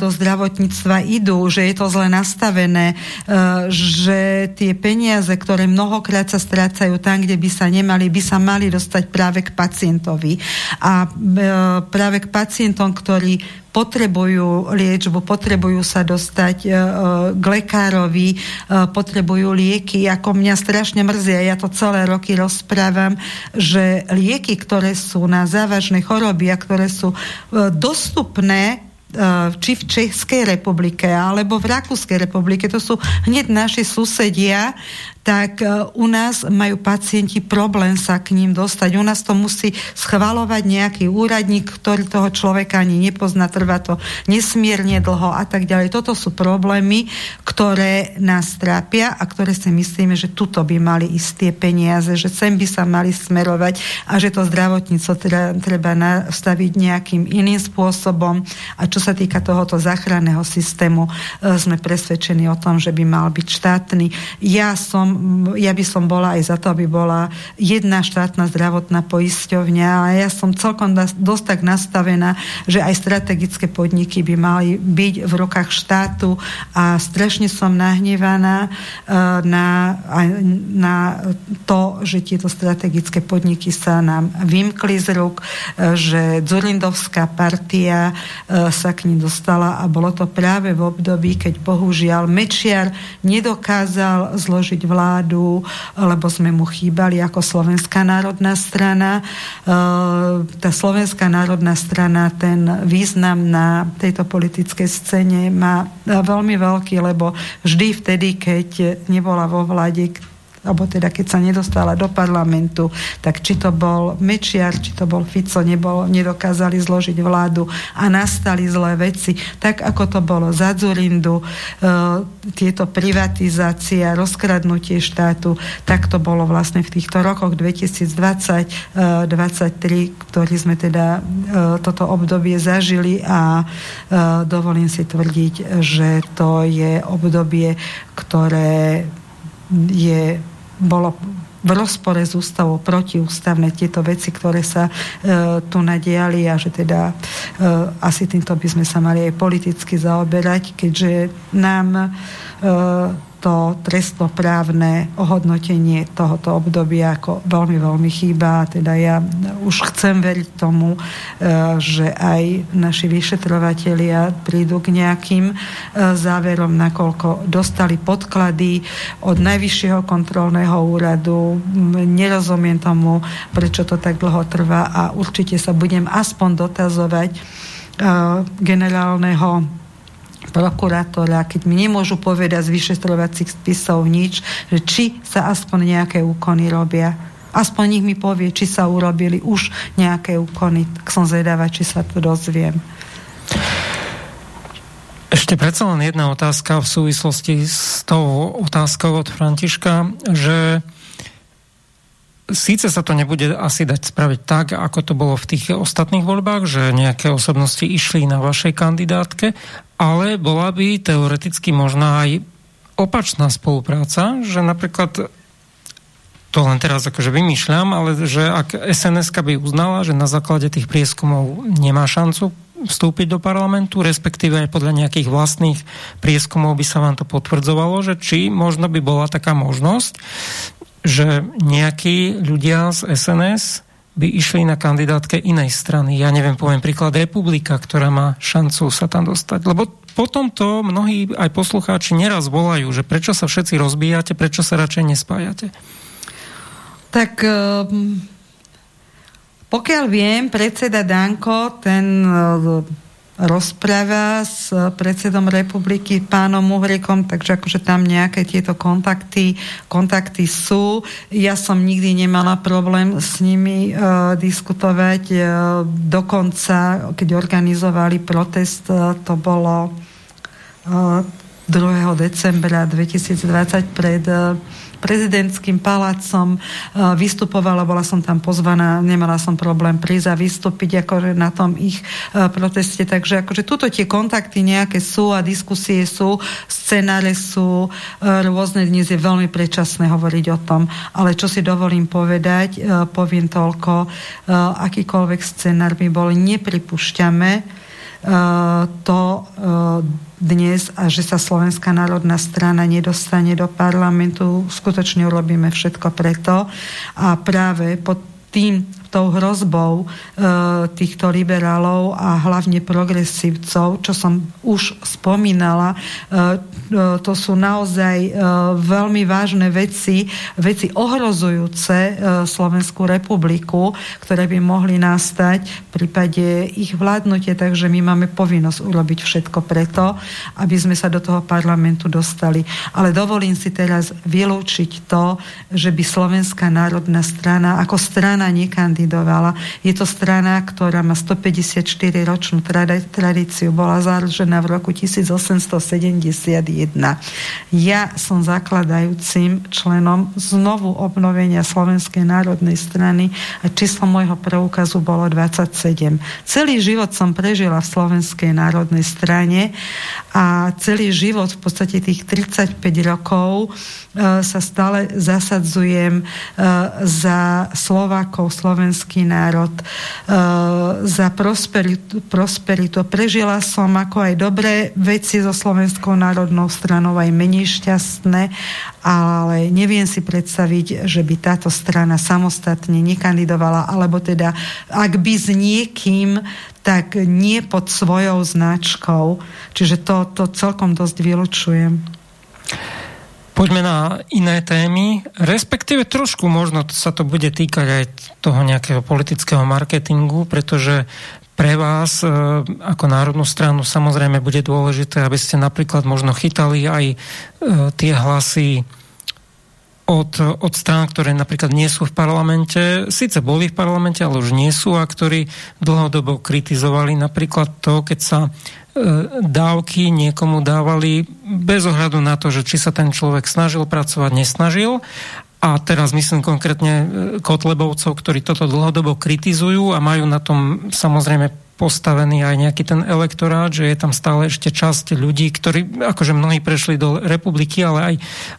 do zdravotníctva idú, že je to zle nastavené, e, že tie peniaze, ktoré mnohokrát sa strácajú tam, kde by sa nemali, by sa mali dostať práve k pacientovi. A e, práve k pacientom, ktorí potrebujú liečbu, potrebujú sa dostať e, k lekárovi, e, potrebujú lieky. Ako mňa strašne mrzia, ja to celé roky rozprávam, že lieky, ktoré sú na závažné choroby a ktoré sú e, dostupné či v Českej republike alebo v Rakúskej republike, to sú hneď naši susedia, tak e, u nás majú pacienti problém sa k ním dostať. U nás to musí schvalovať nejaký úradník, ktorý toho človeka ani nepozná, trvá to nesmierne dlho a tak ďalej. Toto sú problémy, ktoré nás trápia a ktoré si myslíme, že tuto by mali ísť tie peniaze, že sem by sa mali smerovať a že to zdravotníctvo treba nastaviť nejakým iným spôsobom. A čo sa týka tohoto záchranného systému, e, sme presvedčení o tom, že by mal byť štátny. Ja som ja by som bola aj za to, aby bola jedna štátna zdravotná poisťovňa, ale ja som celkom dosť tak nastavená, že aj strategické podniky by mali byť v rukách štátu a strašne som nahnevaná e, na, na to, že tieto strategické podniky sa nám vymkli z rúk, e, že Dzurindovská partia e, sa k ním dostala a bolo to práve v období, keď bohužiaľ Mečiar nedokázal zložiť vládu, lebo sme mu chýbali ako Slovenská národná strana. E, tá Slovenská národná strana ten význam na tejto politickej scéne má veľmi veľký, lebo vždy vtedy, keď nebola vo vláde, alebo teda keď sa nedostala do parlamentu, tak či to bol Mečiar, či to bol Fico, nebol, nedokázali zložiť vládu a nastali zlé veci, tak ako to bolo za Zurindu, e, tieto privatizácie a rozkradnutie štátu, tak to bolo vlastne v týchto rokoch 2020-2023, e, ktorí sme teda e, toto obdobie zažili a e, dovolím si tvrdiť, že to je obdobie, ktoré je bolo v rozpore s ústavou protiústavné tieto veci, ktoré sa e, tu nadiali a že teda e, asi týmto by sme sa mali aj politicky zaoberať, keďže nám e, to trestnoprávne ohodnotenie tohoto obdobia ako veľmi, veľmi chýba. Teda ja už chcem veriť tomu, e, že aj naši vyšetrovatelia prídu k nejakým e, záverom, nakoľko dostali podklady od Najvyššieho kontrolného úradu. Nerozumiem tomu, prečo to tak dlho trvá a určite sa budem aspoň dotazovať e, generálneho prokurátora, keď mi nemôžu povedať z vyšetrovacích spisov nič, že či sa aspoň nejaké úkony robia. Aspoň nich mi povie, či sa urobili už nejaké úkony. Tak som zvedáva, či sa to dozviem. Ešte predsa len jedna otázka v súvislosti s tou otázkou od Františka, že síce sa to nebude asi dať spraviť tak, ako to bolo v tých ostatných voľbách, že nejaké osobnosti išli na vašej kandidátke, ale bola by teoreticky možná aj opačná spolupráca, že napríklad to len teraz akože vymýšľam, ale že ak SNS by uznala, že na základe tých prieskumov nemá šancu vstúpiť do parlamentu, respektíve aj podľa nejakých vlastných prieskumov by sa vám to potvrdzovalo, že či možno by bola taká možnosť, že nejakí ľudia z SNS by išli na kandidátke inej strany. Ja neviem, poviem príklad Republika, ktorá má šancu sa tam dostať. Lebo potom to mnohí aj poslucháči neraz volajú, že prečo sa všetci rozbíjate, prečo sa radšej nespájate. Tak um pokiaľ viem, predseda Danko, ten e, rozpráva s predsedom republiky pánom Uhrikom, takže akože tam nejaké tieto kontakty, kontakty sú. Ja som nikdy nemala problém s nimi uh, diskutovať. Uh, dokonca, keď organizovali protest, uh, to bolo uh, 2. decembra 2020 pred uh, prezidentským palácom, e, vystupovala, bola som tam pozvaná, nemala som problém prísť a vystúpiť akože na tom ich e, proteste. Takže akože tuto tie kontakty nejaké sú a diskusie sú, scenáre sú e, rôzne. Dnes je veľmi predčasné hovoriť o tom, ale čo si dovolím povedať, poviem toľko, akýkoľvek scenár by bol, nepripúšťame to dnes a že sa Slovenská národná strana nedostane do parlamentu. Skutočne urobíme všetko preto. A práve pod tým tou hrozbou e, týchto liberálov a hlavne progresívcov, čo som už spomínala, e, e, to sú naozaj e, veľmi vážne veci, veci ohrozujúce e, Slovenskú republiku, ktoré by mohli nastať v prípade ich vládnutia, takže my máme povinnosť urobiť všetko preto, aby sme sa do toho parlamentu dostali. Ale dovolím si teraz vylúčiť to, že by Slovenská národná strana ako strana nekandidátska kandidovala. Je to strana, ktorá má 154 ročnú tradíciu, bola založená v roku 1871. Ja som zakladajúcim členom znovu obnovenia Slovenskej národnej strany a číslo môjho preukazu bolo 27. Celý život som prežila v Slovenskej národnej strane a celý život, v podstate tých 35 rokov, e, sa stále zasadzujem e, za Slovákov, Slovenských slovenský národ, e, za prosperitu, prosperitu. Prežila som ako aj dobré veci so Slovenskou národnou stranou, aj menej šťastné, ale neviem si predstaviť, že by táto strana samostatne nekandidovala, alebo teda ak by s niekým, tak nie pod svojou značkou. Čiže to, to celkom dosť vylučujem. Poďme na iné témy, respektíve trošku možno sa to bude týkať aj toho nejakého politického marketingu, pretože pre vás e, ako národnú stranu samozrejme bude dôležité, aby ste napríklad možno chytali aj e, tie hlasy od, od strán, ktoré napríklad nie sú v parlamente, síce boli v parlamente, ale už nie sú a ktorí dlhodobo kritizovali napríklad to, keď sa E, dávky niekomu dávali bez ohľadu na to, že či sa ten človek snažil pracovať, nesnažil. A teraz myslím konkrétne e, Kotlebovcov, ktorí toto dlhodobo kritizujú a majú na tom samozrejme postavený aj nejaký ten elektorát, že je tam stále ešte časť ľudí, ktorí, akože mnohí prešli do republiky, ale aj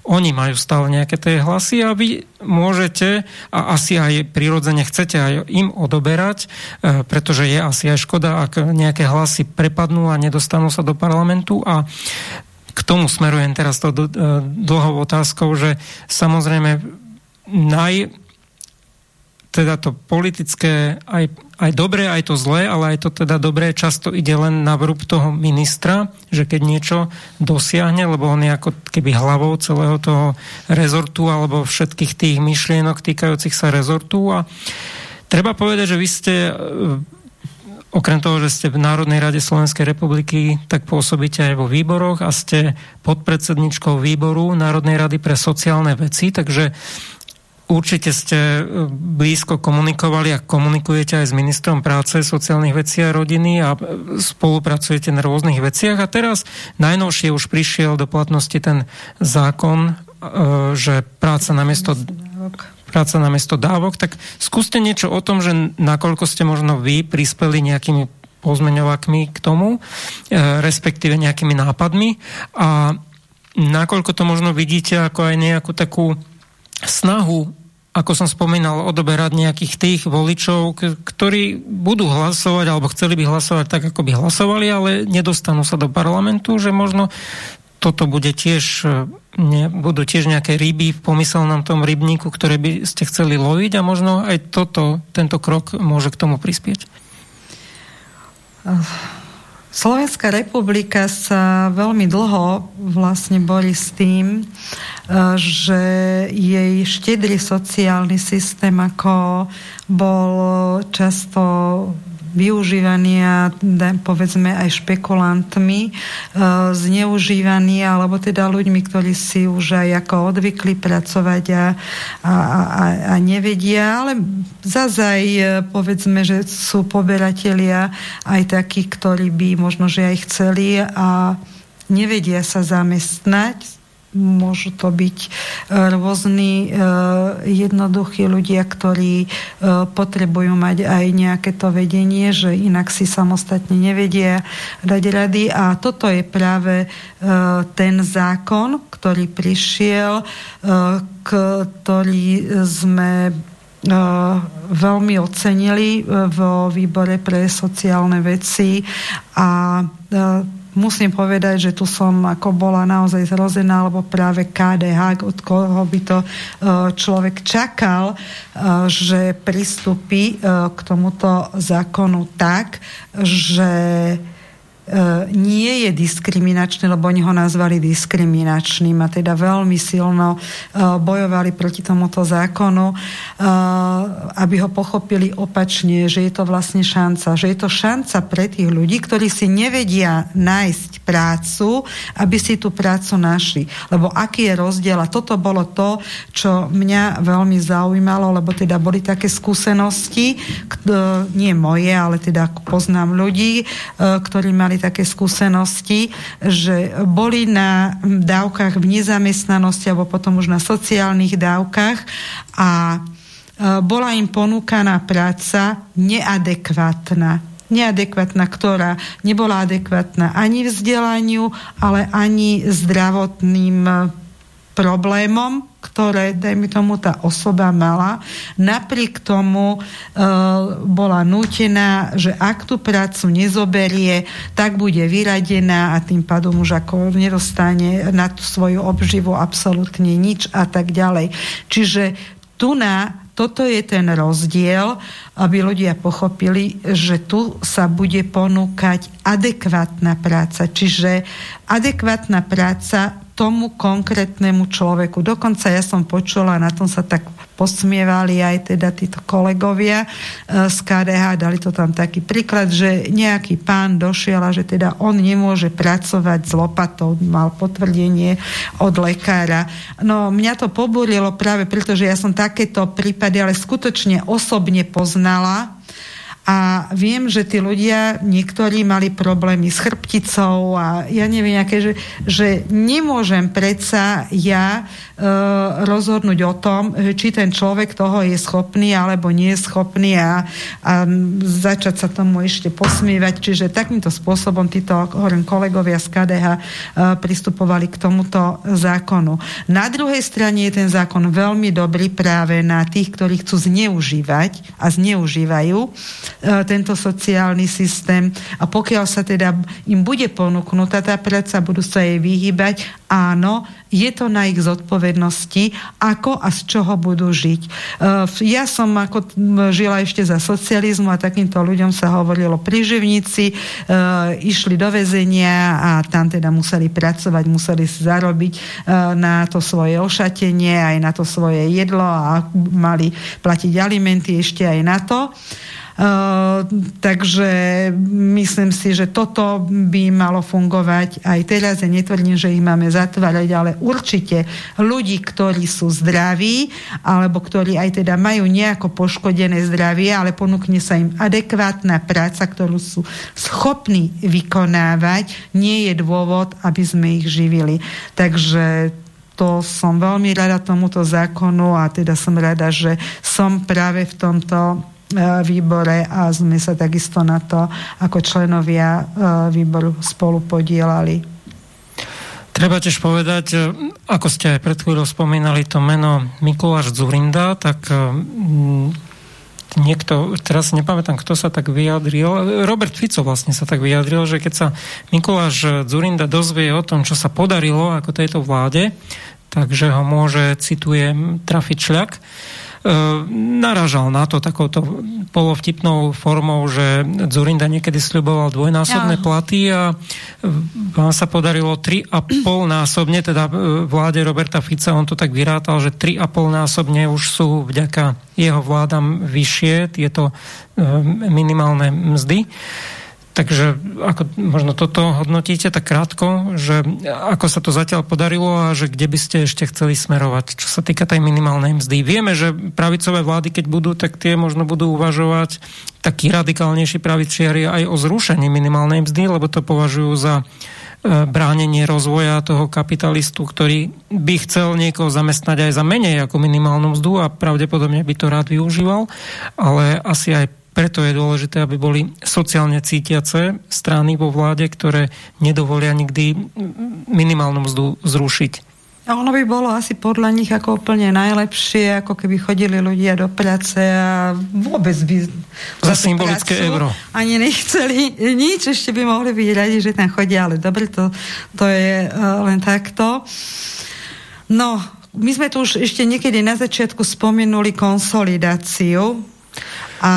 oni majú stále nejaké tie hlasy a vy môžete a asi aj prirodzene chcete aj im odoberať, e, pretože je asi aj škoda, ak nejaké hlasy prepadnú a nedostanú sa do parlamentu. A k tomu smerujem teraz to e, dlhou otázkou, že samozrejme naj, teda to politické aj aj dobré, aj to zlé, ale aj to teda dobré často ide len na vrúb toho ministra, že keď niečo dosiahne, lebo on je ako keby hlavou celého toho rezortu alebo všetkých tých myšlienok týkajúcich sa rezortu. A treba povedať, že vy ste e, okrem toho, že ste v Národnej rade Slovenskej republiky, tak pôsobíte aj vo výboroch a ste podpredsedničkou výboru Národnej rady pre sociálne veci, takže Určite ste e, blízko komunikovali a komunikujete aj s ministrom práce, sociálnych vecí a rodiny a e, spolupracujete na rôznych veciach. A teraz najnovšie už prišiel do platnosti ten zákon, e, že práca na miesto práca na miesto dávok, tak skúste niečo o tom, že nakoľko ste možno vy prispeli nejakými pozmeňovakmi k tomu, respektíve nejakými nápadmi. A nakoľko to možno vidíte ako aj nejakú takú snahu ako som spomínal, odoberať nejakých tých voličov, ktorí budú hlasovať alebo chceli by hlasovať tak, ako by hlasovali, ale nedostanú sa do parlamentu, že možno toto bude tiež, ne, budú tiež nejaké ryby v pomyselnom tom rybníku, ktoré by ste chceli loviť a možno aj toto, tento krok môže k tomu prispieť. Slovenská republika sa veľmi dlho vlastne boli s tým, e, že jej štedrý sociálny systém, ako bol často využívaní a povedzme aj špekulantmi, e, zneužívaní alebo teda ľuďmi, ktorí si už aj ako odvykli pracovať a, a, a, a nevedia, ale zase aj e, povedzme, že sú poberatelia aj takí, ktorí by možno, že aj chceli a nevedia sa zamestnať môžu to byť e, rôzni e, jednoduchí ľudia, ktorí e, potrebujú mať aj nejaké to vedenie, že inak si samostatne nevedia dať rady. A toto je práve ten zákon, ktorý prišiel, ktorý sme veľmi ocenili vo výbore pre sociálne veci. A musím povedať, že tu som ako bola naozaj zrozená, lebo práve KDH, od koho by to e, človek čakal, e, že pristupí e, k tomuto zákonu tak, že nie je diskriminačný, lebo oni ho nazvali diskriminačným a teda veľmi silno e, bojovali proti tomuto zákonu, e, aby ho pochopili opačne, že je to vlastne šanca, že je to šanca pre tých ľudí, ktorí si nevedia nájsť prácu, aby si tú prácu našli. Lebo aký je rozdiel? A toto bolo to, čo mňa veľmi zaujímalo, lebo teda boli také skúsenosti, nie moje, ale teda poznám ľudí, ktorí mali také skúsenosti, že boli na dávkach v nezamestnanosti alebo potom už na sociálnych dávkach a e, bola im ponúkaná práca neadekvátna. Neadekvátna, ktorá nebola adekvátna ani vzdelaniu, ale ani zdravotným problémom, ktoré, dajme tomu, tá osoba mala. Napriek tomu e, bola nútená, že ak tú prácu nezoberie, tak bude vyradená a tým pádom už ako nedostane na tú svoju obživu absolútne nič a tak ďalej. Čiže tu na toto je ten rozdiel, aby ľudia pochopili, že tu sa bude ponúkať adekvátna práca. Čiže adekvátna práca tomu konkrétnemu človeku. Dokonca ja som počula, na tom sa tak posmievali aj teda títo kolegovia e, z KDH, dali to tam taký príklad, že nejaký pán došiel a že teda on nemôže pracovať s lopatou, mal potvrdenie od lekára. No mňa to pobúrilo práve preto, že ja som takéto prípady ale skutočne osobne poznala a viem, že tí ľudia, niektorí mali problémy s chrbticou a ja neviem, aké, že, že nemôžem predsa ja e, rozhodnúť o tom, či ten človek toho je schopný alebo nie je schopný a, a začať sa tomu ešte posmievať. Čiže takýmto spôsobom títo kolegovia z KDH e, pristupovali k tomuto zákonu. Na druhej strane je ten zákon veľmi dobrý práve na tých, ktorí chcú zneužívať a zneužívajú E, tento sociálny systém a pokiaľ sa teda im bude ponúknutá tá práca, budú sa jej vyhybať, áno, je to na ich zodpovednosti, ako a z čoho budú žiť. E, ja som ako žila ešte za socializmu a takýmto ľuďom sa hovorilo príživníci, e, išli do väzenia a tam teda museli pracovať, museli si zarobiť na to svoje ošatenie, aj na to svoje jedlo a mali platiť alimenty ešte aj na to. Takže myslím si, že toto by malo fungovať aj teraz. Ja netvrdím, že ich máme zatvárať, ale určite ľudí, ktorí sú zdraví, alebo ktorí aj teda majú nejako poškodené zdravie, ale ponúkne sa im adekvátna práca, ktorú sú schopní vykonávať, nie je dôvod, aby sme ich živili. Takže to som veľmi rada tomuto zákonu a teda som rada, že som práve v tomto výbore a sme sa takisto na to ako členovia e, výboru spolu podielali. Treba tiež povedať, e, ako ste aj pred chvíľou spomínali to meno Mikuláš Zurinda, tak niekto, teraz nepamätám, kto sa tak vyjadril, Robert Fico vlastne sa tak vyjadril, že keď sa Mikuláš Zurinda dozvie o tom, čo sa podarilo ako tejto vláde, takže ho môže, citujem, trafiť šľak. E, naražal na to takouto polovtipnou formou, že Zurinda niekedy sľuboval dvojnásobné ja. platy a vám sa podarilo 3,5 násobne, teda vláde Roberta Fica, on to tak vyrátal, že 3,5 násobne už sú vďaka jeho vládam vyššie tieto e, minimálne mzdy. Takže ako možno toto hodnotíte tak krátko, že ako sa to zatiaľ podarilo a že kde by ste ešte chceli smerovať, čo sa týka tej minimálnej mzdy. Vieme, že pravicové vlády, keď budú, tak tie možno budú uvažovať takí radikálnejší pravičiari aj o zrušení minimálnej mzdy, lebo to považujú za e, bránenie rozvoja toho kapitalistu, ktorý by chcel niekoho zamestnať aj za menej ako minimálnu mzdu a pravdepodobne by to rád využíval, ale asi aj preto je dôležité, aby boli sociálne cítiace strany vo vláde, ktoré nedovolia nikdy minimálnu mzdu zrušiť. A ono by bolo asi podľa nich ako úplne najlepšie, ako keby chodili ľudia do práce a vôbec by... Za symbolické euro. Ani nechceli nič, ešte by mohli byť radi, že tam chodia, ale dobre, to, to je uh, len takto. No, my sme tu už ešte niekedy na začiatku spomenuli konsolidáciu a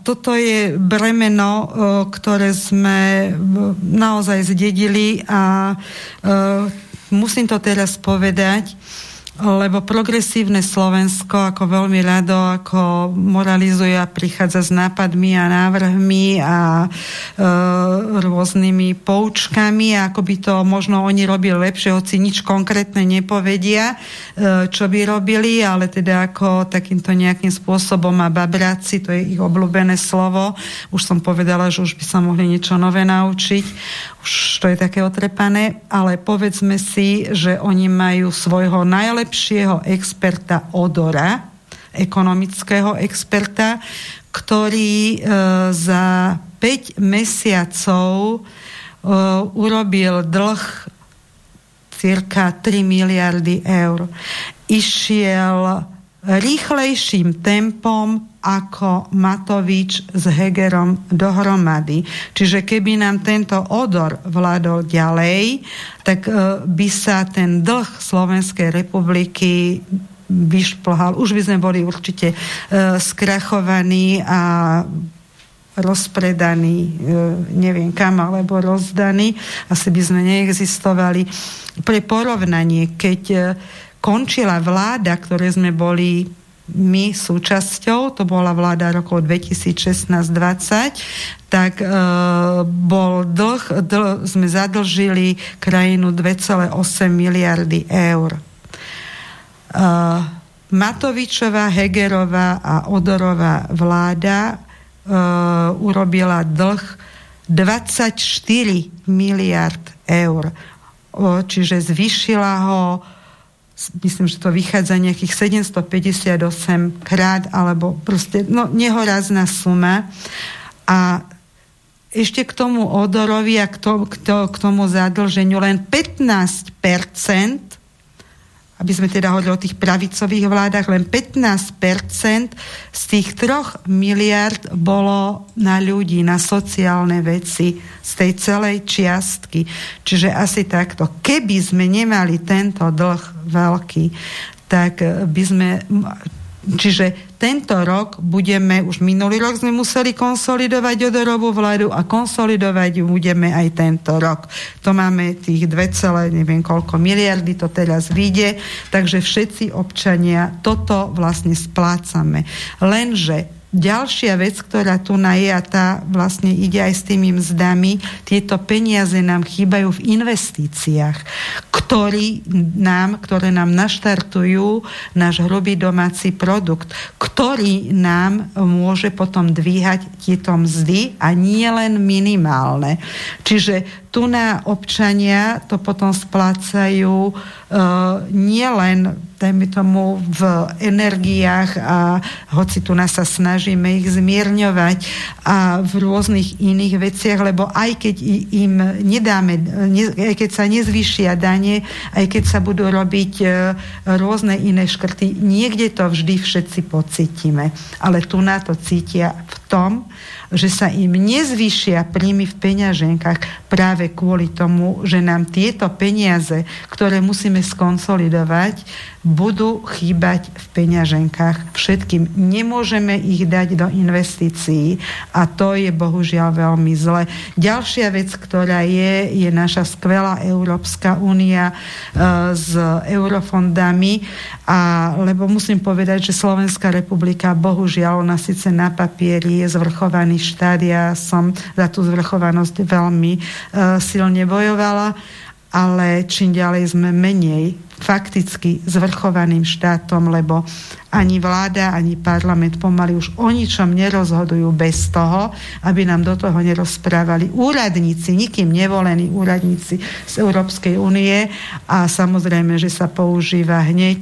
toto je bremeno, e, ktoré sme naozaj zdedili a e, musím to teraz povedať, lebo progresívne Slovensko ako veľmi rado ako moralizuje a prichádza s nápadmi a návrhmi a e, rôznymi poučkami, ako by to možno oni robili lepšie, hoci nič konkrétne nepovedia, e, čo by robili, ale teda ako takýmto nejakým spôsobom a babráci, to je ich obľúbené slovo, už som povedala, že už by sa mohli niečo nové naučiť, už to je také otrepané, ale povedzme si, že oni majú svojho najlepšieho experta Odora, ekonomického experta, ktorý e, za 5 mesiacov e, urobil dlh cirka 3 miliardy eur. Išiel rýchlejším tempom ako Matovič s Hegerom dohromady. Čiže keby nám tento odor vládol ďalej, tak e, by sa ten dlh Slovenskej republiky vyšplhal. Už by sme boli určite e, skrachovaní a rozpredaní, e, neviem kam, alebo rozdaní. Asi by sme neexistovali. Pre porovnanie, keď končila vláda, ktoré sme boli my súčasťou, to bola vláda rokov 2016-20, tak e, bol dlh, dlh, sme zadlžili krajinu 2,8 miliardy eur. E, Matovičová, Hegerová a Odorová vláda e, urobila dlh 24 miliard eur. O, čiže zvyšila ho myslím, že to vychádza nejakých 758 krát, alebo proste, no, nehorazná suma. A ešte k tomu odorovi a k, to, k, to, k tomu zadlženiu len 15 aby sme teda hovorili o tých pravicových vládach, len 15% z tých troch miliard bolo na ľudí, na sociálne veci z tej celej čiastky. Čiže asi takto. Keby sme nemali tento dlh veľký, tak by sme Čiže tento rok budeme, už minulý rok sme museli konsolidovať odorovú vládu a konsolidovať ju budeme aj tento rok. To máme tých 2, neviem koľko miliardy, to teraz vyjde, takže všetci občania toto vlastne splácame. Lenže ďalšia vec, ktorá tu na je a tá vlastne ide aj s tými mzdami, tieto peniaze nám chýbajú v investíciách, ktorý nám, ktoré nám naštartujú náš hrubý domáci produkt, ktorý nám môže potom dvíhať tieto mzdy a nie len minimálne. Čiže tu na občania to potom splácajú nielen dajme tomu v energiách a hoci tu nás sa snažíme ich zmierňovať a v rôznych iných veciach, lebo aj keď im nedáme, aj keď sa nezvyšia dane, aj keď sa budú robiť uh, rôzne iné škrty, niekde to vždy všetci pocítime. Ale tu na to cítia v tom, že sa im nezvyšia príjmy v peňaženkách práve kvôli tomu, že nám tieto peniaze, ktoré musíme skonsolidovať, budú chýbať v peňaženkách všetkým. Nemôžeme ich dať do investícií a to je bohužiaľ veľmi zle. Ďalšia vec, ktorá je, je naša skvelá Európska únia e, s eurofondami, a, lebo musím povedať, že Slovenská republika bohužiaľ ona síce na papieri je zvrchovaný štát, ja som za tú zvrchovanosť veľmi e, silne bojovala, ale čím ďalej sme menej fakticky zvrchovaným štátom, lebo ani vláda, ani parlament pomaly už o ničom nerozhodujú bez toho, aby nám do toho nerozprávali úradníci, nikým nevolení úradníci z Európskej únie. A samozrejme, že sa používa hneď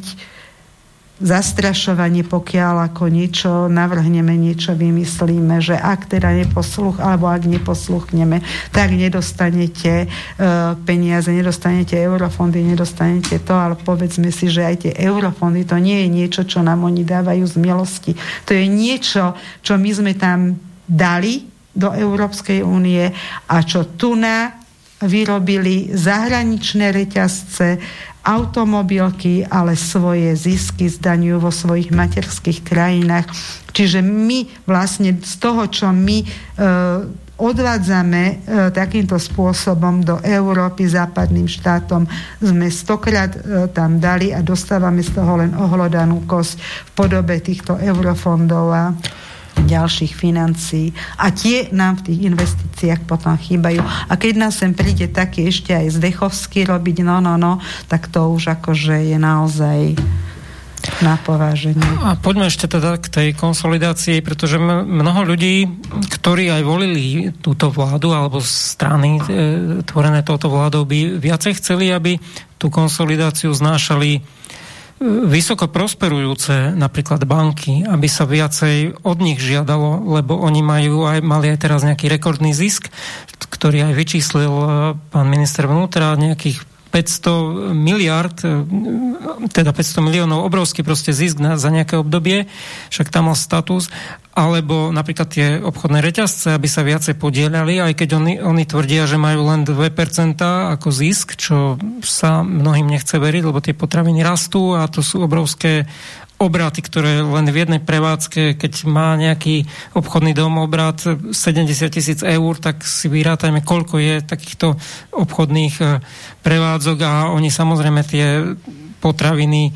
zastrašovanie, pokiaľ ako niečo navrhneme, niečo vymyslíme, že ak teda neposluch, alebo ak neposluchneme, tak nedostanete uh, peniaze, nedostanete eurofondy, nedostanete to, ale povedzme si, že aj tie eurofondy, to nie je niečo, čo nám oni dávajú z milosti. To je niečo, čo my sme tam dali do Európskej únie a čo tu na vyrobili zahraničné reťazce automobilky, ale svoje zisky zdaňujú vo svojich materských krajinách. Čiže my vlastne z toho, čo my e, odvádzame e, takýmto spôsobom do Európy, západným štátom, sme stokrát e, tam dali a dostávame z toho len ohlodanú kosť v podobe týchto eurofondov a ďalších financií a tie nám v tých investíciách potom chýbajú. A keď nás sem príde taký ešte aj zdechovský robiť, no, no, no, tak to už akože je naozaj na pováženie. A poďme ešte teda k tej konsolidácii, pretože mnoho ľudí, ktorí aj volili túto vládu alebo strany e, tvorené touto vládou, by viacej chceli, aby tú konsolidáciu znášali vysoko prosperujúce napríklad banky, aby sa viacej od nich žiadalo, lebo oni majú aj, mali aj teraz nejaký rekordný zisk, ktorý aj vyčíslil eh, pán minister vnútra, nejakých 500 miliard, eh, teda 500 miliónov, obrovský proste zisk na, za nejaké obdobie, však tam mal status alebo napríklad tie obchodné reťazce, aby sa viacej podielali, aj keď oni, oni tvrdia, že majú len 2% ako zisk, čo sa mnohým nechce veriť, lebo tie potraviny rastú a to sú obrovské obraty, ktoré len v jednej prevádzke, keď má nejaký obchodný dom obrat 70 tisíc eur, tak si vyrátajme, koľko je takýchto obchodných eh, prevádzok a oni samozrejme tie potraviny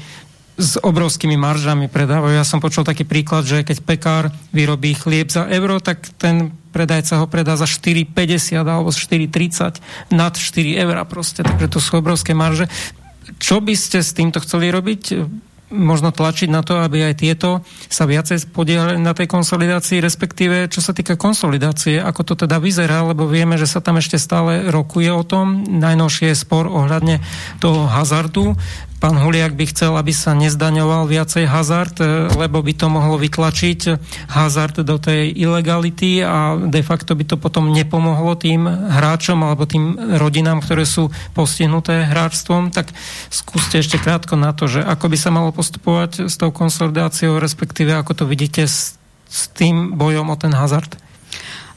s obrovskými maržami predávajú. Ja som počul taký príklad, že keď pekár vyrobí chlieb za euro, tak ten predajca ho predá za 4,50 alebo 4,30 nad 4 eurá proste. Takže to sú obrovské marže. Čo by ste s týmto chceli robiť? Možno tlačiť na to, aby aj tieto sa viacej podielali na tej konsolidácii, respektíve čo sa týka konsolidácie, ako to teda vyzerá, lebo vieme, že sa tam ešte stále rokuje o tom. Najnovšie je spor ohľadne toho hazardu. Pán Huliak by chcel, aby sa nezdaňoval viacej hazard, e, lebo by to mohlo vytlačiť hazard do tej ilegality a de facto by to potom nepomohlo tým hráčom alebo tým rodinám, ktoré sú postihnuté hráčstvom. Tak skúste ešte krátko na to, že ako by sa malo postupovať s tou konsolidáciou, respektíve ako to vidíte s, s tým bojom o ten hazard.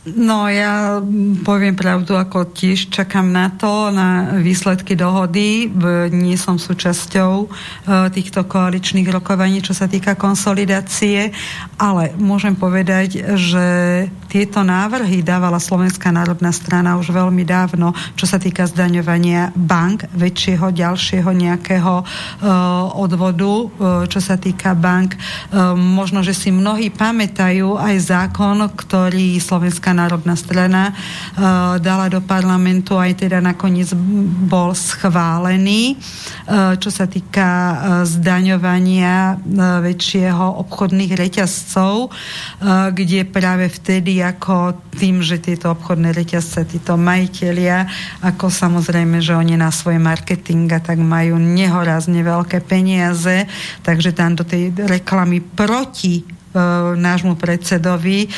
No ja poviem pravdu, ako tiež čakám na to, na výsledky dohody. Nie som súčasťou e, týchto koaličných rokovaní, čo sa týka konsolidácie, ale môžem povedať, že tieto návrhy dávala Slovenská národná strana už veľmi dávno, čo sa týka zdaňovania bank, väčšieho, ďalšieho nejakého e, odvodu, e, čo sa týka bank. Možno, že si mnohí pamätajú aj zákon, ktorý Slovenská národná strana uh, dala do parlamentu, aj teda nakoniec bol schválený, uh, čo sa týka uh, zdaňovania väčšieho obchodných reťazcov, kde práve vtedy ako tým, že tieto obchodné reťazce, títo majiteľia, ako samozrejme, že oni na svoj marketing a tak majú nehorazne veľké peniaze, takže tam do tej reklamy proti nášmu predsedovi e,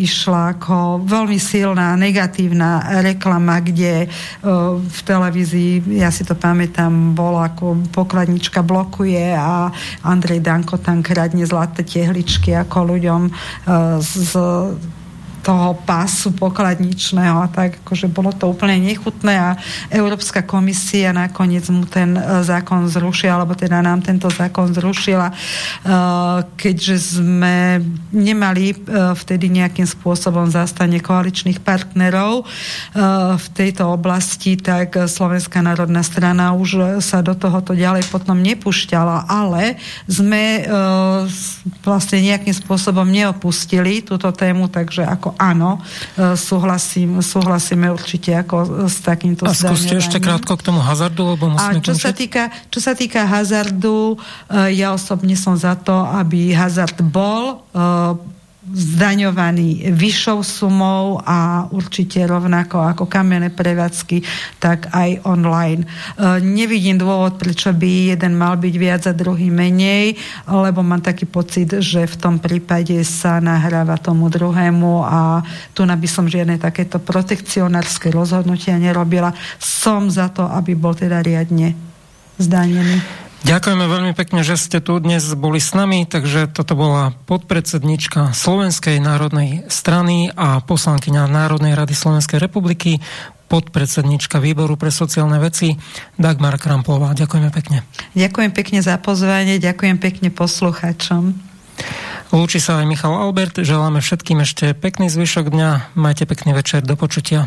išla ako veľmi silná negatívna reklama, kde e, v televízii, ja si to pamätám, bolo ako pokladnička blokuje a Andrej Danko tam kradne zlaté tehličky ako ľuďom z toho pásu pokladničného a tak, akože bolo to úplne nechutné a Európska komisia nakoniec mu ten e, zákon zrušila, alebo teda nám tento zákon zrušila, e, keďže sme nemali e, vtedy nejakým spôsobom zastane koaličných partnerov v tejto oblasti, tak Slovenská národná strana už sa do tohoto ďalej potom nepúšťala, ale sme vlastne nejakým spôsobom neopustili túto tému, takže ako áno, e, súhlasím, súhlasíme určite ako s takýmto A skúste ešte krátko k tomu hazardu, lebo musíme A čo sa, týka, čo sa týka hazardu, e, ja osobne som za to, aby hazard bol e, zdaňovaný vyššou sumou a určite rovnako ako kamenné prevádzky, tak aj online. E, nevidím dôvod, prečo by jeden mal byť viac a druhý menej, lebo mám taký pocit, že v tom prípade sa nahráva tomu druhému a tu by som žiadne takéto protekcionárske rozhodnutia nerobila. Som za to, aby bol teda riadne zdanený. Ďakujeme veľmi pekne, že ste tu dnes boli s nami, takže toto bola podpredsednička Slovenskej národnej strany a poslankyňa Národnej rady Slovenskej republiky, podpredsednička výboru pre sociálne veci Dagmar Krampová. Ďakujeme pekne. Ďakujem pekne za pozvanie, ďakujem pekne poslucháčom. Lúči sa aj Michal Albert, želáme všetkým ešte pekný zvyšok dňa, majte pekný večer, do počutia.